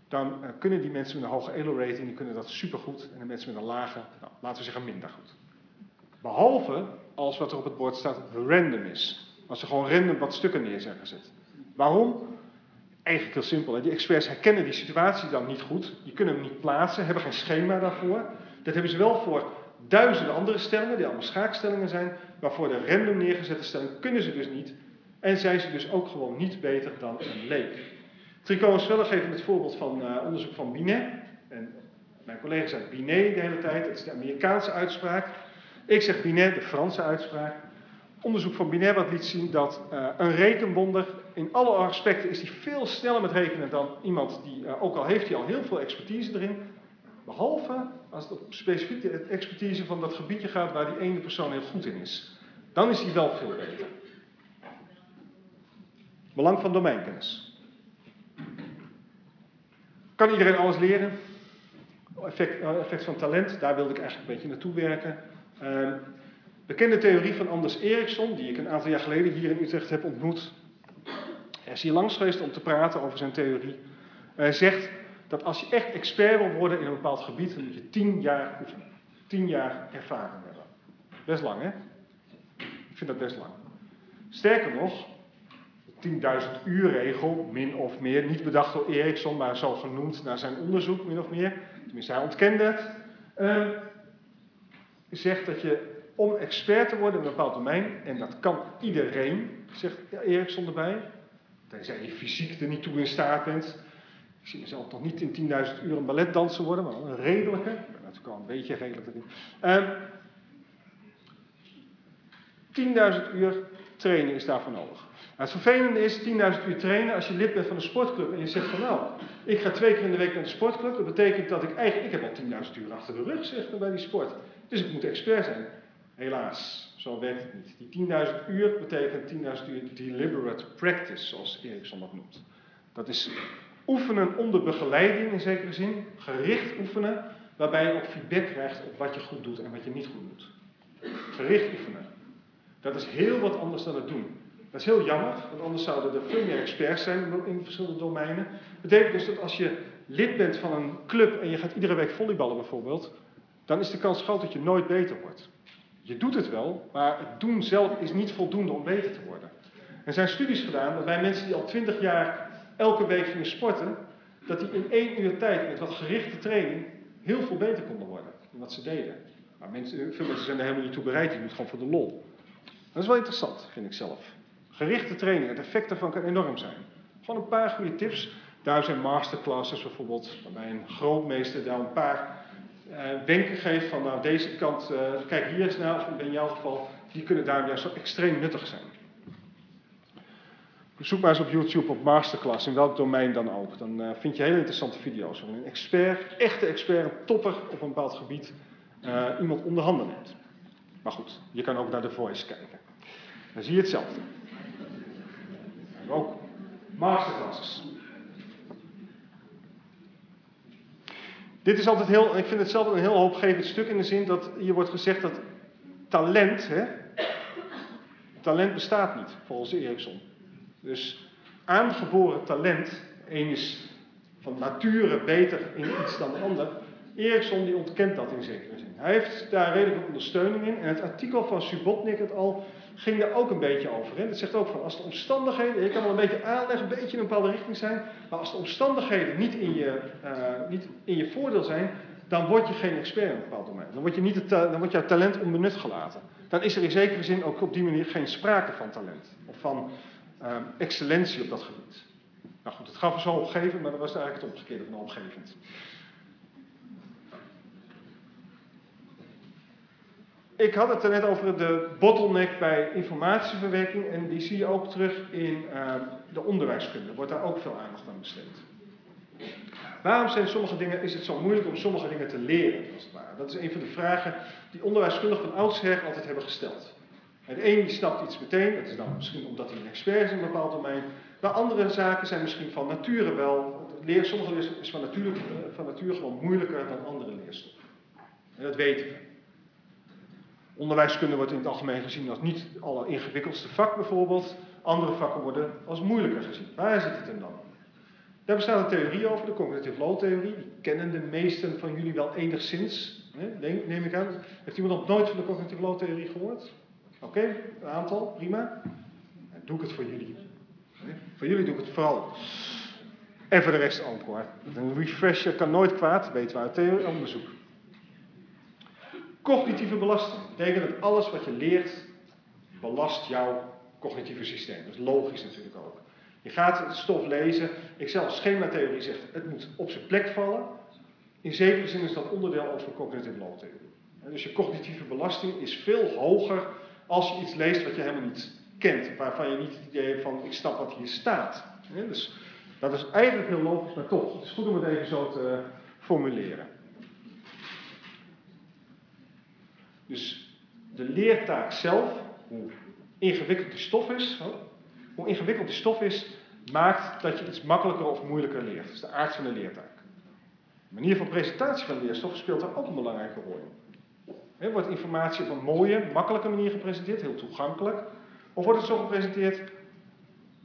Dan eh, kunnen die mensen met een hoge elo-rating die kunnen dat supergoed en de mensen met een lage, nou, laten we zeggen minder goed. Behalve als wat er op het bord staat random is. Als ze gewoon random wat stukken neer zijn gezet. Waarom? Eigenlijk heel simpel. Die experts herkennen die situatie dan niet goed. Die kunnen hem niet plaatsen, hebben geen schema daarvoor. Dat hebben ze wel voor duizenden andere stellingen, die allemaal schaakstellingen zijn. Maar voor de random neergezette stelling kunnen ze dus niet. En zijn ze dus ook gewoon niet beter dan een leek. Tricot en geven het voorbeeld van eh, onderzoek van Binet. En mijn collega zei Binet de hele tijd. Dat is de Amerikaanse uitspraak. Ik zeg Binet, de Franse uitspraak. Onderzoek van Binet wat liet zien dat eh, een rekenwonder in alle aspecten is die veel sneller met rekenen dan iemand die, eh, ook al heeft hij al heel veel expertise erin, behalve als het op specifiek de expertise van dat gebiedje gaat waar die ene persoon heel goed in is. Dan is hij wel veel beter. Belang van domeinkennis. Kan iedereen alles leren? Effect, eh, effect van talent, daar wilde ik eigenlijk een beetje naartoe werken. Ehm, bekende theorie van Anders Eriksson, die ik een aantal jaar geleden hier in Utrecht heb ontmoet. Hij is hier langs geweest om te praten over zijn theorie. Hij zegt dat als je echt expert wil worden in een bepaald gebied, dan moet je tien jaar oefenen. Tien jaar ervaring hebben. Best lang, hè? Ik vind dat best lang. Sterker nog, 10.000 uur regel, min of meer, niet bedacht door Eriksson, maar zo genoemd naar zijn onderzoek, min of meer. Tenminste, hij ontkende het. Ehm, zegt dat je om expert te worden in een bepaald domein, en dat kan iedereen, zegt Eriksson erbij, tenzij je fysiek er niet toe in staat bent. Ik zie mezelf nog niet in 10.000 uur een balletdanser worden, maar een redelijke. Ik ben natuurlijk een beetje redelijk erin. Ehm 10.000 uur trainen is daarvoor nodig. Nou, het vervelende is, 10.000 uur trainen, als je lid bent van een sportclub en je zegt van nou, ik ga twee keer in de week naar de sportclub, dat betekent dat ik eigenlijk, ik heb al 10.000 uur achter de rug, zegt bij die sport. Dus ik moet expert zijn. Helaas, zo werkt het niet. Die 10.000 uur betekent 10.000 uur deliberate practice, zoals Eriksson dat noemt. Dat is oefenen onder begeleiding in zekere zin, gericht oefenen, waarbij je ook feedback krijgt op wat je goed doet en wat je niet goed doet. Gericht oefenen. Dat is heel wat anders dan het doen. Dat is heel jammer, want anders zouden er veel meer experts zijn in verschillende domeinen. Dat betekent dus dat als je lid bent van een club en je gaat iedere week volleyballen bijvoorbeeld, dan is de kans groot dat je nooit beter wordt. Je doet het wel, maar het doen zelf is niet voldoende om beter te worden. Er zijn studies gedaan waarbij mensen die al twintig jaar elke week gingen sporten, dat die in één uur tijd met wat gerichte training heel veel beter konden worden dan wat ze deden. Maar mensen, veel mensen zijn er helemaal niet toe bereid, die doen het gewoon voor de lol. Dat is wel interessant, vind ik zelf. Gerichte training, het effect daarvan kan enorm zijn. Gewoon een paar goede tips. Daar zijn masterclasses bijvoorbeeld, waarbij een grootmeester daar een paar uh, wenken geeft van nou deze kant, uh, kijk hier eens naar, of in jouw geval, die kunnen daar juist zo extreem nuttig zijn. Zoek maar eens op YouTube op masterclass, in welk domein dan ook. Dan uh, vind je hele interessante video's waarin een expert, echte expert, een topper op een bepaald gebied, iemand onder handen neemt. Maar goed, je kan ook naar The Voice kijken. Dan zie je hetzelfde. Masterclasses. Dit is altijd heel, ik vind het zelf een heel hoopgevend stuk in de zin dat hier wordt gezegd dat talent, hè, talent bestaat niet volgens Erikson. Dus aangeboren talent, één is van nature beter in iets dan de ander. Erikson die ontkent dat in zekere zin. Hij heeft daar redelijk ondersteuning in. En het artikel van Subotnik het al ging daar ook een beetje over. Hè? Dat zegt ook van als de omstandigheden, je kan wel een beetje aanleggen, een beetje in een bepaalde richting zijn, maar als de omstandigheden niet in je, uh, niet in je voordeel zijn, dan word je geen expert in een bepaald domein. Dan wordt, je niet het, dan wordt jouw talent onbenut gelaten. Dan is er in zekere zin ook op die manier geen sprake van talent of van uh, excellentie op dat gebied. Nou goed, het gaf zo opgevend, maar dat was eigenlijk het omgekeerde van opgevend. Ik had het er net over de bottleneck bij informatieverwerking en die zie je ook terug in uh, de onderwijskunde. Wordt daar ook veel aandacht aan besteed. Waarom zijn sommige dingen, is het zo moeilijk om sommige dingen te leren? Als het ware? Dat is een van de vragen die onderwijskundigen van oudsher altijd hebben gesteld. En de een snapt iets meteen, dat is dan misschien omdat hij een expert is in een bepaald domein. Maar andere zaken zijn misschien van nature wel. Leer, sommige is van nature, van nature gewoon moeilijker dan andere leerstoffen. En dat weten we. Onderwijskunde wordt in het algemeen gezien als niet het alleringewikkeldste vak bijvoorbeeld. Andere vakken worden als moeilijker gezien. Waar zit het hem dan? Daar bestaat een theorie over, de cognitive load theorie. Die kennen de meesten van jullie wel enigszins, neem ik aan. Heeft iemand nog nooit van de cognitive load theorie gehoord? Oké, een aantal, prima. Dan doe ik het voor jullie. Voor jullie doe ik het vooral. En voor de rest ook hoor. Een refresher kan nooit kwaad, weten we uit onderzoek. Cognitieve belasting betekent dat alles wat je leert belast jouw cognitieve systeem. Dat is logisch natuurlijk ook. Je gaat het stof lezen. Ik zelf schematheorie zegt het moet op zijn plek vallen. In zekere zin is dat onderdeel ook van cognitive load theorie. Dus je cognitieve belasting is veel hoger als je iets leest wat je helemaal niet kent. Waarvan je niet het idee hebt van ik snap wat hier staat. Dus dat is eigenlijk heel logisch, maar toch. Het is goed om het even zo te formuleren. Dus de leertaak zelf, hoe ingewikkeld die stof is, hoe ingewikkeld die stof is, maakt dat je iets makkelijker of moeilijker leert. Dat is de aard van de leertaak. De manier van presentatie van leerstof speelt daar ook een belangrijke rol in. wordt informatie op een mooie, makkelijke manier gepresenteerd, heel toegankelijk? Of wordt het zo gepresenteerd,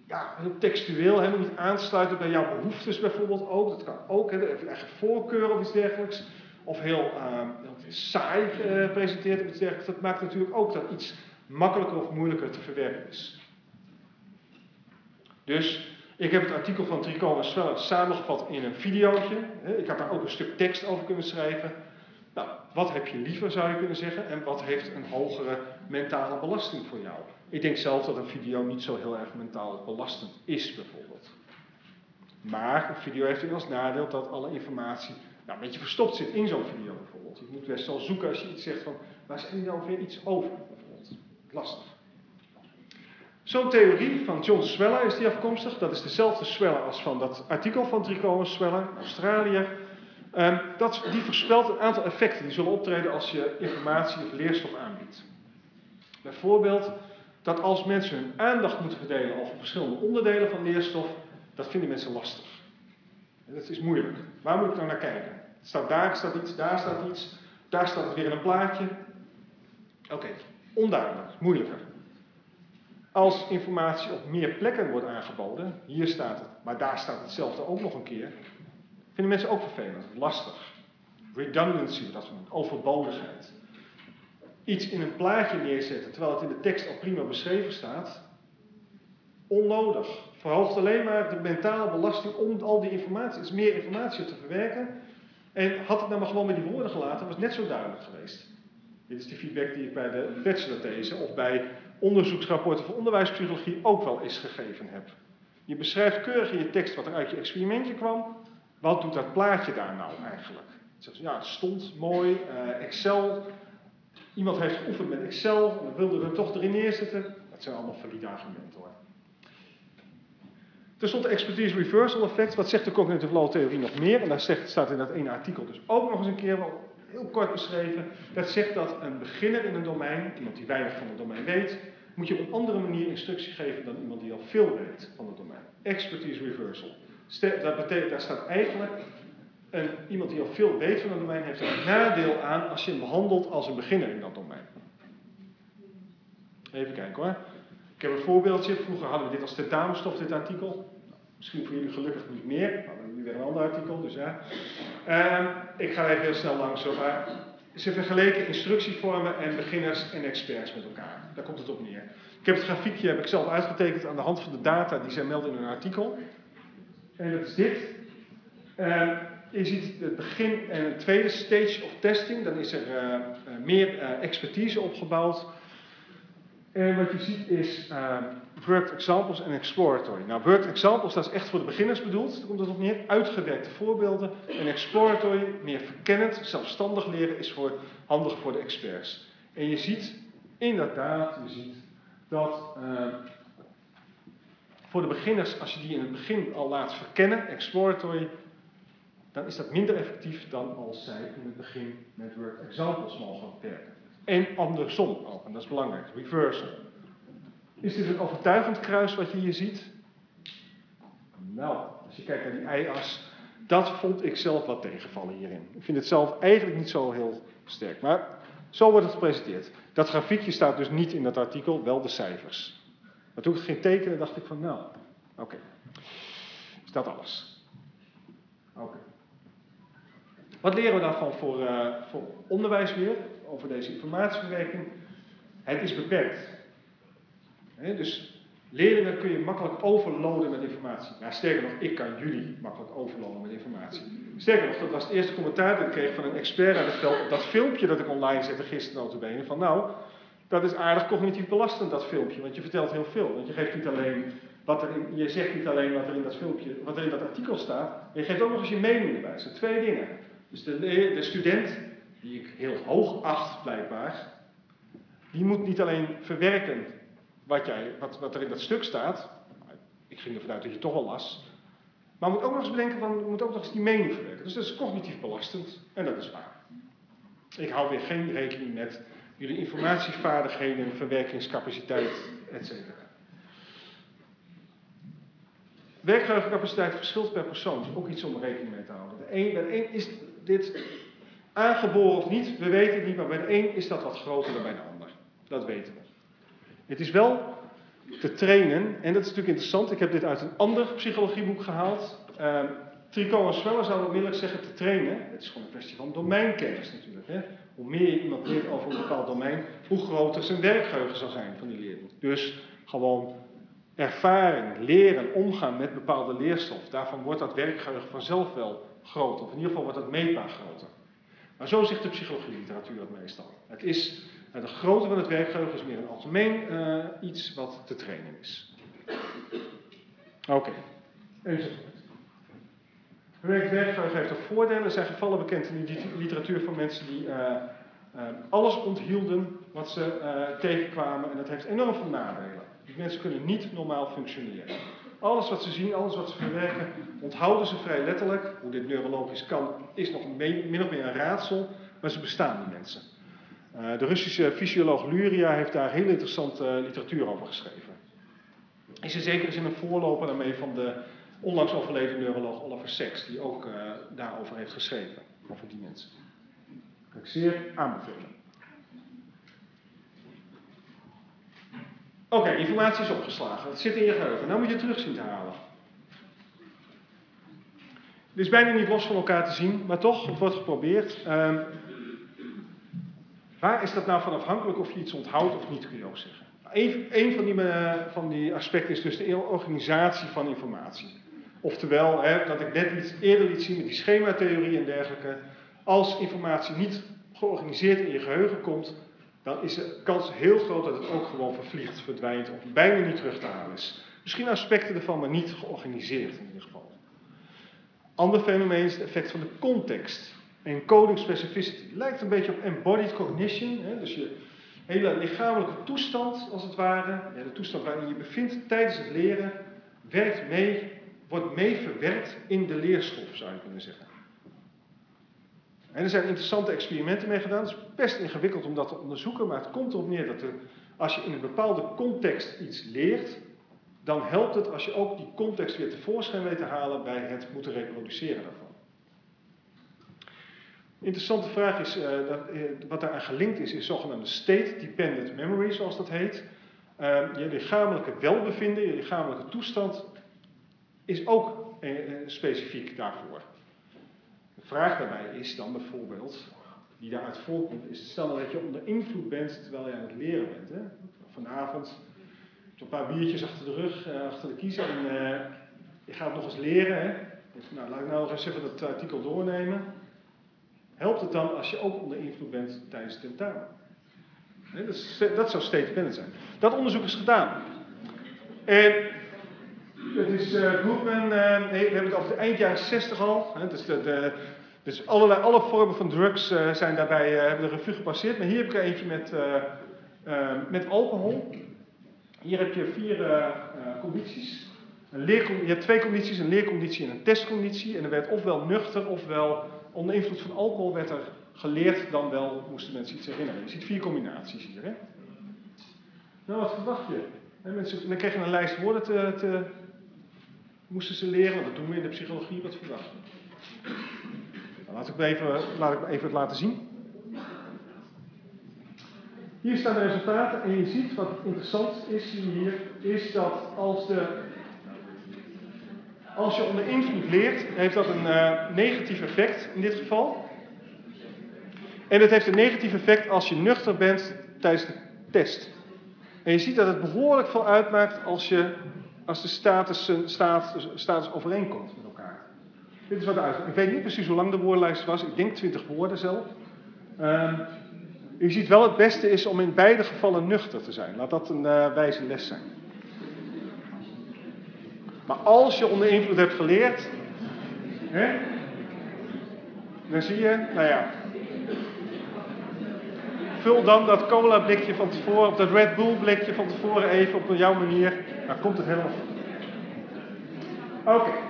ja, heel textueel, helemaal niet aansluiten bij jouw behoeftes bijvoorbeeld ook? Dat kan ook, hè, eigen voorkeur of iets dergelijks of heel uh, saai uh, presenteert of iets dergelijks, dat maakt natuurlijk ook dat iets makkelijker of moeilijker te verwerken is. Dus ik heb het artikel van Tricot en samengevat in een videootje. Ik had daar ook een stuk tekst over kunnen schrijven. Nou, wat heb je liever zou je kunnen zeggen en wat heeft een hogere mentale belasting voor jou? Ik denk zelf dat een video niet zo heel erg mentaal belastend is bijvoorbeeld. Maar een video heeft ook als nadeel dat alle informatie nou, een beetje verstopt zit in zo'n video bijvoorbeeld. Je moet best wel zoeken als je iets zegt van, waar is er nou weer iets over bijvoorbeeld. Lastig. Zo'n theorie van John Sweller is die afkomstig. Dat is dezelfde Sweller als van dat artikel van Tricot Sweller, Australië. Um, dat, die voorspelt een aantal effecten die zullen optreden als je informatie of leerstof aanbiedt. Bijvoorbeeld dat als mensen hun aandacht moeten verdelen over verschillende onderdelen van leerstof, dat vinden mensen lastig. Dat is moeilijk. Waar moet ik nou naar kijken? Staat daar staat iets, daar staat iets, daar staat weer in een plaatje. Oké, onduidelijk, moeilijker. Als informatie op meer plekken wordt aangeboden, hier staat het, maar daar staat hetzelfde ook nog een keer, vinden mensen ook vervelend, lastig. Redundancy, dat noemen, overbodigheid. Iets in een plaatje neerzetten terwijl het in de tekst al prima beschreven staat, onnodig. Verhoogt alleen maar de mentale belasting om al die informatie, het is meer informatie te verwerken. En had het nou maar gewoon met die woorden gelaten, was het net zo duidelijk geweest. Dit is de feedback die ik bij de bachelorthese of bij onderzoeksrapporten voor onderwijspsychologie ook wel eens gegeven heb. Je beschrijft keurig in je tekst wat er uit je experimentje kwam. Wat doet dat plaatje daar nou eigenlijk? ja, het stond mooi, uh, Excel. Iemand heeft geoefend met Excel, en wilde er toch erin neerzetten. Dat zijn allemaal valide argumenten hoor. Er stond expertise reversal effect. Wat zegt de cognitive law theorie nog meer? En daar zegt, staat in dat ene artikel dus ook nog eens een keer wel heel kort beschreven. Dat zegt dat een beginner in een domein, iemand die weinig van het domein weet, moet je op een andere manier instructie geven dan iemand die al veel weet van het domein. Expertise reversal. Dat betekent, daar staat eigenlijk, een, iemand die al veel weet van het domein heeft een nadeel aan als je hem behandelt als een beginner in dat domein. Even kijken hoor. Ik heb een voorbeeldje. Vroeger hadden we dit als tentamenstof, dit artikel. Misschien voor jullie gelukkig niet meer. We hebben nu weer een ander artikel, dus ja. Uh, ik ga even heel snel langs. Maar ze vergeleken instructievormen en beginners en experts met elkaar. Daar komt het op neer. Ik heb het grafiekje heb ik zelf uitgetekend aan de hand van de data die zij melden in hun artikel. En dat is dit. Uh, je ziet het begin en een tweede stage of testing. Dan is er uh, meer expertise opgebouwd. En wat je ziet is uh, worked examples en exploratory. Nou, worked examples, dat is echt voor de beginners bedoeld. Daar komt het op neer. Uitgewerkte voorbeelden. En exploratory, meer verkennend, zelfstandig leren, is voor, handig voor de experts. En je ziet inderdaad, je ziet dat uh, voor de beginners, als je die in het begin al laat verkennen, exploratory, dan is dat minder effectief dan als zij in het begin met worked examples mogen werken. En andersom ook, en dat is belangrijk, reversal. Is dit een overtuigend kruis wat je hier ziet? Nou, als je kijkt naar die ei-as, dat vond ik zelf wat tegenvallen hierin. Ik vind het zelf eigenlijk niet zo heel sterk, maar zo wordt het gepresenteerd. Dat grafiekje staat dus niet in dat artikel, wel de cijfers. Maar toen ik het ging tekenen, dacht ik van, nou, oké. Is dat alles? Oké. Wat leren we daarvan voor, uh, voor onderwijs weer? Over deze informatieverwerking. Het is beperkt. dus leerlingen kun je makkelijk overloaden met informatie. Nou, sterker nog, ik kan jullie makkelijk overloaden met informatie. Sterker nog, dat was het eerste commentaar dat ik kreeg van een expert uit het veld. Dat filmpje dat ik online zette gisteren notabene. Van nou, dat is aardig cognitief belastend dat filmpje. Want je vertelt heel veel. Want je geeft niet alleen wat er in, je zegt niet alleen wat er in dat filmpje, wat er in dat artikel staat. Maar je geeft ook nog eens je mening erbij. Dat zijn twee dingen. Dus de, de student die ik heel hoog acht blijkbaar, die moet niet alleen verwerken wat, jij, wat, wat er in dat stuk staat, ik ging ervan uit dat je toch al las, maar moet ook nog eens bedenken van, moet ook nog eens die mening verwerken. Dus dat is cognitief belastend en dat is waar. Ik hou weer geen rekening met jullie informatievaardigheden, verwerkingscapaciteit, etc. Werkgeheugencapaciteit verschilt per persoon, is ook iets om rekening mee te houden. De een, bij de een is dit Aangeboren of niet, we weten het niet, maar bij de een is dat wat groter dan bij de ander. Dat weten we. Het is wel te trainen, en dat is natuurlijk interessant. Ik heb dit uit een ander psychologieboek gehaald. Uh, en Sweller zouden onmiddellijk zeggen te trainen. Het is gewoon een kwestie van domeinkennis natuurlijk. Hè? Hoe meer iemand leert over een bepaald domein, hoe groter zijn werkgeheugen zal zijn van die leerling. Dus gewoon ervaring, leren, omgaan met bepaalde leerstof. Daarvan wordt dat werkgeheugen vanzelf wel groter. Of in ieder geval wordt dat meetbaar groter. Maar zo zegt de psychologie-literatuur dat meestal. Het is, de grootte van het werkgeheugen is meer een algemeen uh, iets wat te trainen is. Oké, okay. Het werkgeheugen heeft ook voordelen. Er zijn gevallen bekend in de literatuur van mensen die uh, alles onthielden wat ze tegenkwamen. En dat heeft enorm veel nadelen. Die mensen kunnen niet normaal functioneren. Alles wat ze zien, alles wat ze verwerken, onthouden ze vrij letterlijk. Hoe dit neurologisch kan, is nog min of meer een raadsel, maar ze bestaan, die mensen. Uh, de Russische fysioloog Luria heeft daar heel interessante uh, literatuur over geschreven. Is in zekere zin een voorloper daarmee van de onlangs overleden neuroloog Oliver Sacks, die ook uh, daarover heeft geschreven, over die mensen. Ik zeer aanbevelen. Oké, informatie is opgeslagen. Het zit in je geheugen. Nou moet je het terug zien te halen. Het is bijna niet los van elkaar te zien, maar toch, het wordt geprobeerd. Ehm, waar is dat nou van afhankelijk of je iets onthoudt of niet, kun je ook zeggen. Een van, die, eh, van die aspecten is dus de organisatie van informatie. Oftewel, hè, dat ik net iets eerder liet zien met die schematheorie en dergelijke. Als informatie niet georganiseerd in je geheugen komt, dan is de kans heel groot dat het ook gewoon vervliegt, verdwijnt of bijna niet terug te halen is. Misschien aspecten ervan, maar niet georganiseerd in ieder geval. Ander fenomeen is het effect van de context. Encoding specificity. Lijkt een beetje op embodied cognition. Hè? Dus je hele lichamelijke toestand, als het ware, de toestand waarin je bevindt tijdens het leren, werkt mee, wordt mee verwerkt in de leerstof, zou je kunnen zeggen. Er zijn interessante experimenten mee gedaan. Het is best ingewikkeld om dat te onderzoeken, maar het komt erop neer dat er, als je in een bepaalde context iets leert, dan helpt het als je ook die context weer tevoorschijn weet te halen bij het moeten reproduceren daarvan. Interessante vraag is, uh, dat, uh, wat daaraan gelinkt is, is zogenaamde state-dependent memory, zoals dat heet. Uh, je lichamelijke welbevinden, je lichamelijke toestand, is ook specifiek daarvoor. Vraag daarbij is dan bijvoorbeeld, die daaruit voorkomt, is stel nou dat je onder invloed bent terwijl je aan het leren bent. Hè? Vanavond een paar biertjes achter de rug, achter de kiezer en je gaat nog eens leren. Hè? Nou, laat ik nou nog eens even dat artikel doornemen. Helpt het dan als je ook onder invloed bent tijdens het tentamen? Dat, is, dat, zou state dependent zijn. Dat onderzoek is gedaan. En het is uh, nee, we hebben het over de eind jaren 60 al. Hè, dus de, dus allerlei, alle vormen van drugs uh, zijn daarbij, hebben de revue gepasseerd. Maar hier heb ik er eentje met, met alcohol. Hier heb je vier condities. Een je hebt twee condities, een leerconditie en een testconditie. En er werd ofwel nuchter ofwel onder invloed van alcohol werd er geleerd, dan wel moesten mensen iets herinneren. Je ziet vier combinaties hier. Hè? Nou, wat verwacht je? Mensen, dan kreeg je een lijst woorden te, te, moesten ze leren. Dat doen we in de psychologie. Wat verwacht je? Laat, ik even, laat ik even het laten zien. Hier staan de resultaten en je ziet wat interessant is hier, is dat als de als je onder invloed leert, heeft dat een uh, negatief effect in dit geval. En het heeft een negatief effect als je nuchter bent tijdens de test. En je ziet dat het behoorlijk veel uitmaakt als, je, als de status, status, status overeenkomt. Dit is wat uit. Ik weet niet precies hoe lang de woordenlijst was. Ik denk 20 woorden zelf. Uh, je ziet wel het beste is om in beide gevallen nuchter te zijn. Laat dat een uh, wijze les zijn. Maar als je onder invloed hebt geleerd, hè, dan zie je, nou ja, vul dan dat cola blikje van tevoren, of dat Red Bull blikje van tevoren even op jouw manier, dan komt het helemaal goed. Oké.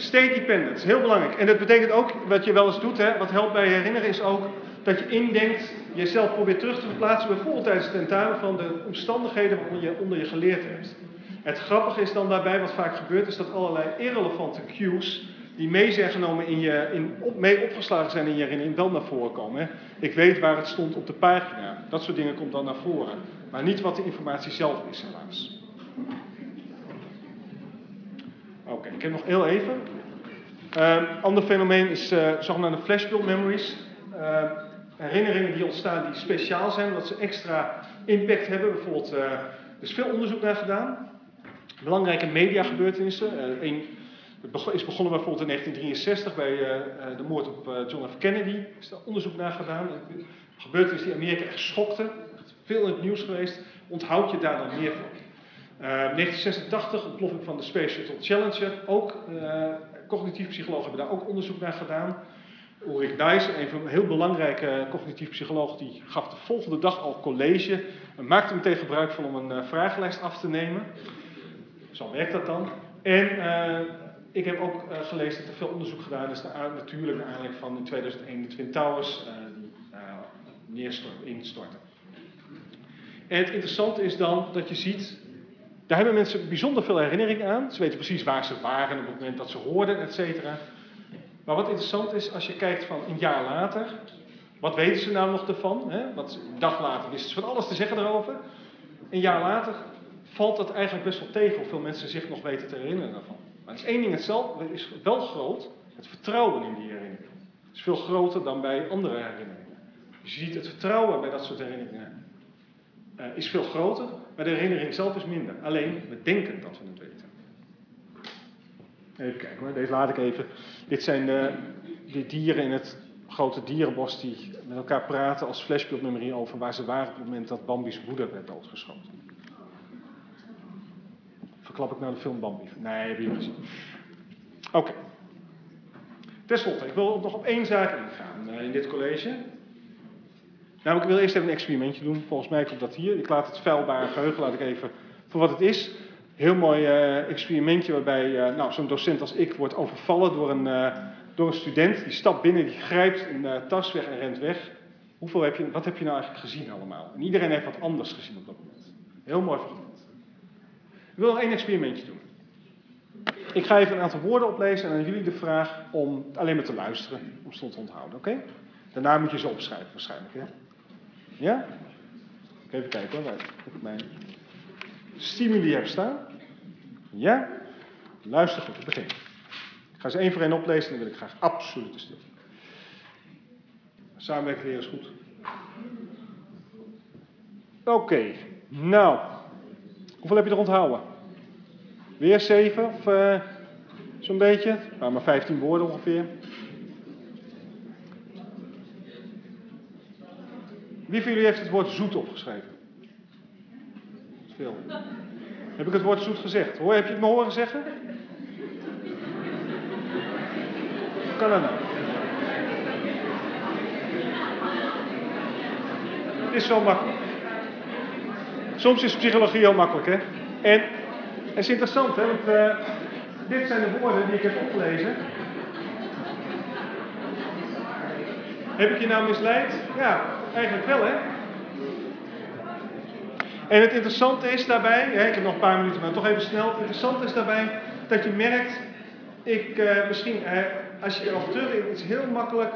State dependent, is heel belangrijk. En dat betekent ook, wat je wel eens doet, hè, wat helpt bij herinneren, is ook dat je indenkt, jezelf probeert terug te verplaatsen, bijvoorbeeld tijdens het tentamen, van de omstandigheden waaronder je, onder je geleerd hebt. Het grappige is dan daarbij, wat vaak gebeurt, is dat allerlei irrelevante cues die mee zijn genomen in je, in, op, mee opgeslagen zijn in je herinnering, wel naar voren komen. Ik weet waar het stond op de pagina. Dat soort dingen komt dan naar voren. Maar niet wat de informatie zelf is, helaas. Oké, ik heb nog heel even. Uh, ander fenomeen is uh, zogenaamde flashbulb memories. Uh, herinneringen die ontstaan die speciaal zijn, omdat ze extra impact hebben. Bijvoorbeeld, er is veel onderzoek naar gedaan. Belangrijke mediagebeurtenissen. Uh, een, het is begonnen bijvoorbeeld in 1963 bij de moord op John F. Kennedy. Er is daar onderzoek naar gedaan. Een gebeurtenis die Amerika echt schokte. Veel in het nieuws geweest. Onthoud je daar dan meer van? 1986, ontploffing van de Space Shuttle Challenger. Ook cognitief psychologen hebben daar ook onderzoek naar gedaan. Ulrich Dijs, een van heel belangrijke cognitief psychologen, die gaf de volgende dag al college. En maakte meteen gebruik van om een vragenlijst af te nemen. Zo werkt dat dan. En uh, ik heb ook uh, gelezen dat er veel onderzoek gedaan is, naar, natuurlijk naar aanleiding van in 2001 de Twin Towers, uh, die neerstort, instorten. En het interessante is dan dat je ziet, daar hebben mensen bijzonder veel herinnering aan. Ze weten precies waar ze waren op het moment dat ze hoorden, et cetera. Maar wat interessant is, als je kijkt van een jaar later, wat weten ze nou nog ervan? Hè? Wat, een dag later wisten ze van alles te zeggen erover. Een jaar later valt dat eigenlijk best wel tegen hoeveel mensen zich nog weten te herinneren daarvan. Maar het is één ding hetzelfde, het is wel groot, het vertrouwen in die herinnering. Het is veel groter dan bij andere herinneringen. Je ziet het vertrouwen bij dat soort herinneringen uh, is veel groter, maar de herinnering zelf is minder. Alleen, we denken dat we het weten. Even kijken hoor, deze laat ik even. Dit zijn de, de dieren in het grote dierenbos die met elkaar praten als flashbulbmemorie over waar ze waren op het moment dat Bambi's moeder werd doodgeschoten. Verklap ik nou de film Bambi? Nee, heb je gezien. Oké. Okay. Ten slotte, ik wil nog op één zaak ingaan uh, in dit college. Namelijk, ik wil eerst even een experimentje doen. Volgens mij komt dat hier. Ik laat het vuilbare geheugen laat ik even voor wat het is. Heel mooi uh, experimentje waarbij uh, nou, zo'n docent als ik wordt overvallen door een, uh, door een student. Die stapt binnen, die grijpt een tas weg en rent weg. Hoeveel heb je, wat heb je nou eigenlijk gezien allemaal? En iedereen heeft wat anders gezien op dat moment. Heel mooi fragment. Ik wil nog één experimentje doen. Ik ga even een aantal woorden oplezen en aan jullie de vraag om alleen maar te luisteren, om stond te onthouden, oké? Daarna moet je ze opschrijven waarschijnlijk, hè? Ja? Even kijken hoor, waar ik mijn stimuli heb staan. Ja? Luister goed, ik begin. Ik ga ze één voor één oplezen en dan wil ik graag absolute stilte. Samenwerken weer is goed. Oké, nou. Hoeveel heb je er onthouden? Weer zeven of uh, zo'n beetje? Nou, maar 15 woorden ongeveer. Wie van jullie heeft het woord zoet opgeschreven? Veel. Heb ik het woord zoet gezegd? Hoor, heb je het me horen zeggen? Kan dat? Het is zo makkelijk. Soms is psychologie heel makkelijk, hè? En het is interessant, hè? Want uh, dit zijn de woorden die ik heb opgelezen. Heb ik je nou misleid? Ja, eigenlijk wel, hè? En het interessante is daarbij, ik heb nog een paar minuten, maar toch even snel. Het interessante is daarbij dat je merkt, ik, uh, misschien, uh, als je terug het is heel makkelijk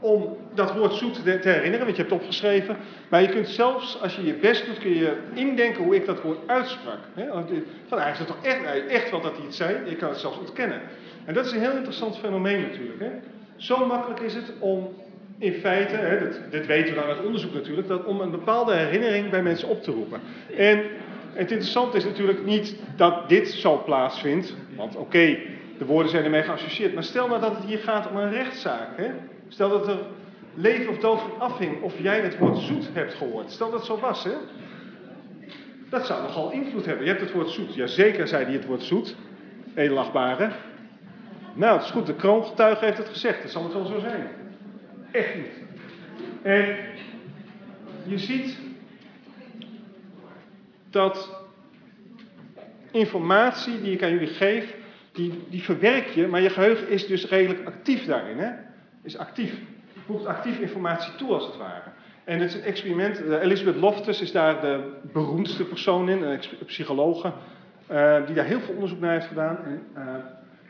om dat woord zoet te, herinneren, want je hebt het opgeschreven. Maar je kunt zelfs, als je je best doet, kun je indenken hoe ik dat woord uitsprak. Hè? Van, hij is het toch echt, echt wel dat hij het zei, je kan het zelfs ontkennen. En dat is een heel interessant fenomeen natuurlijk. Hè? Zo makkelijk is het om in feite, hè, dit, weten we dan uit onderzoek natuurlijk, dat om een bepaalde herinnering bij mensen op te roepen. En het interessante is natuurlijk niet dat dit zo plaatsvindt, want oké, de woorden zijn ermee geassocieerd, maar stel nou dat het hier gaat om een rechtszaak. Hè? Stel dat er leven of dood van afhing of jij het woord zoet hebt gehoord. Stel dat het zo was, hè? Dat zou nogal invloed hebben. Je hebt het woord zoet. Jazeker zei hij het woord zoet. Edelachtbare. Nou, het is goed. De kroongetuige heeft het gezegd. Dat zal het wel zo zijn. Echt niet. En je ziet dat informatie die ik aan jullie geef, die, die verwerk je, maar je geheugen is dus redelijk actief daarin. Hè? Is actief. Voegt actief informatie toe als het ware. En het is een experiment. Elizabeth Loftus is daar de beroemdste persoon in, een psychologe, uh, die daar heel veel onderzoek naar heeft gedaan. En, uh,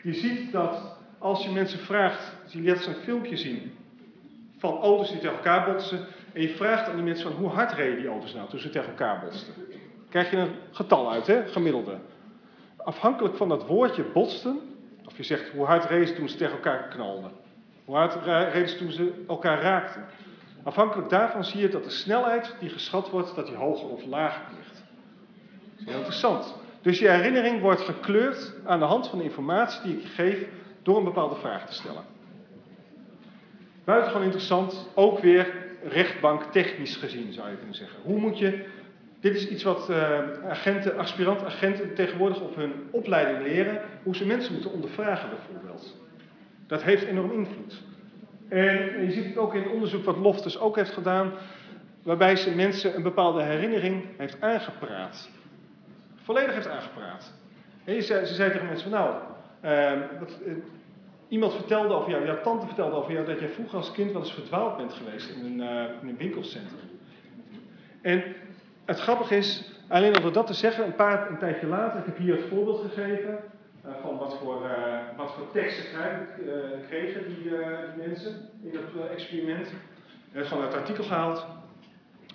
je ziet dat als je mensen vraagt, je laat een filmpje zien van auto's die tegen elkaar botsen. En je vraagt aan die mensen van hoe hard reden die auto's nou toen ze tegen elkaar botsten. Krijg je een getal uit, hè? gemiddelde. Afhankelijk van dat woordje botsten, of je zegt hoe hard reden ze toen ze tegen elkaar knalden. Hoe hard reden ze toen ze elkaar raakten. Afhankelijk daarvan zie je dat de snelheid die geschat wordt, dat die hoger of lager ligt. Dat is heel interessant. Dus je herinnering wordt gekleurd aan de hand van de informatie die ik je geef door een bepaalde vraag te stellen. Buitengewoon interessant, ook weer rechtbank technisch gezien zou je kunnen zeggen. Hoe moet je, dit is iets wat uh, agenten, aspirant-agenten tegenwoordig op hun opleiding leren, hoe ze mensen moeten ondervragen bijvoorbeeld. Dat heeft enorm invloed. En je ziet het ook in onderzoek wat Loftus ook heeft gedaan, waarbij ze mensen een bepaalde herinnering heeft aangepraat. Volledig heeft aangepraat. En ze, ze zei tegen mensen van nou, uh, Iemand vertelde over jou, jouw tante vertelde over jou dat jij vroeger als kind wel eens verdwaald bent geweest in een, uh, in een winkelcentrum. En het grappige is, alleen om dat te zeggen, een, paar, een tijdje later, ik heb hier het voorbeeld gegeven uh, van wat voor, uh, wat voor teksten kregen die, die mensen in dat experiment. Is gewoon het artikel gehaald.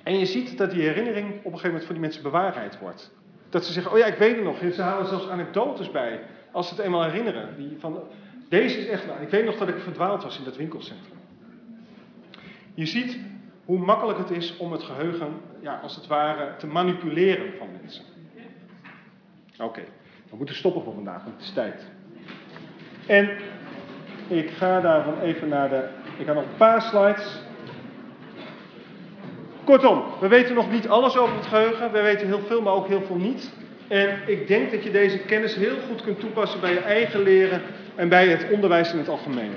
En je ziet dat die herinnering op een gegeven moment voor die mensen bewaarheid wordt. Dat ze zeggen, oh ja, ik weet het nog. Ze halen zelfs anekdotes bij, als ze het eenmaal herinneren. Die van, deze is echt waar. Ik weet nog dat ik verdwaald was in dat winkelcentrum. Je ziet hoe makkelijk het is om het geheugen, ja, als het ware, te manipuleren van mensen. Oké, we moeten stoppen voor vandaag, want het is tijd. En ik ga daarvan even naar de. Ik ga nog een paar slides. Kortom, we weten nog niet alles over het geheugen. We weten heel veel, maar ook heel veel niet. En ik denk dat je deze kennis heel goed kunt toepassen bij je eigen leren en bij het onderwijs in het algemeen.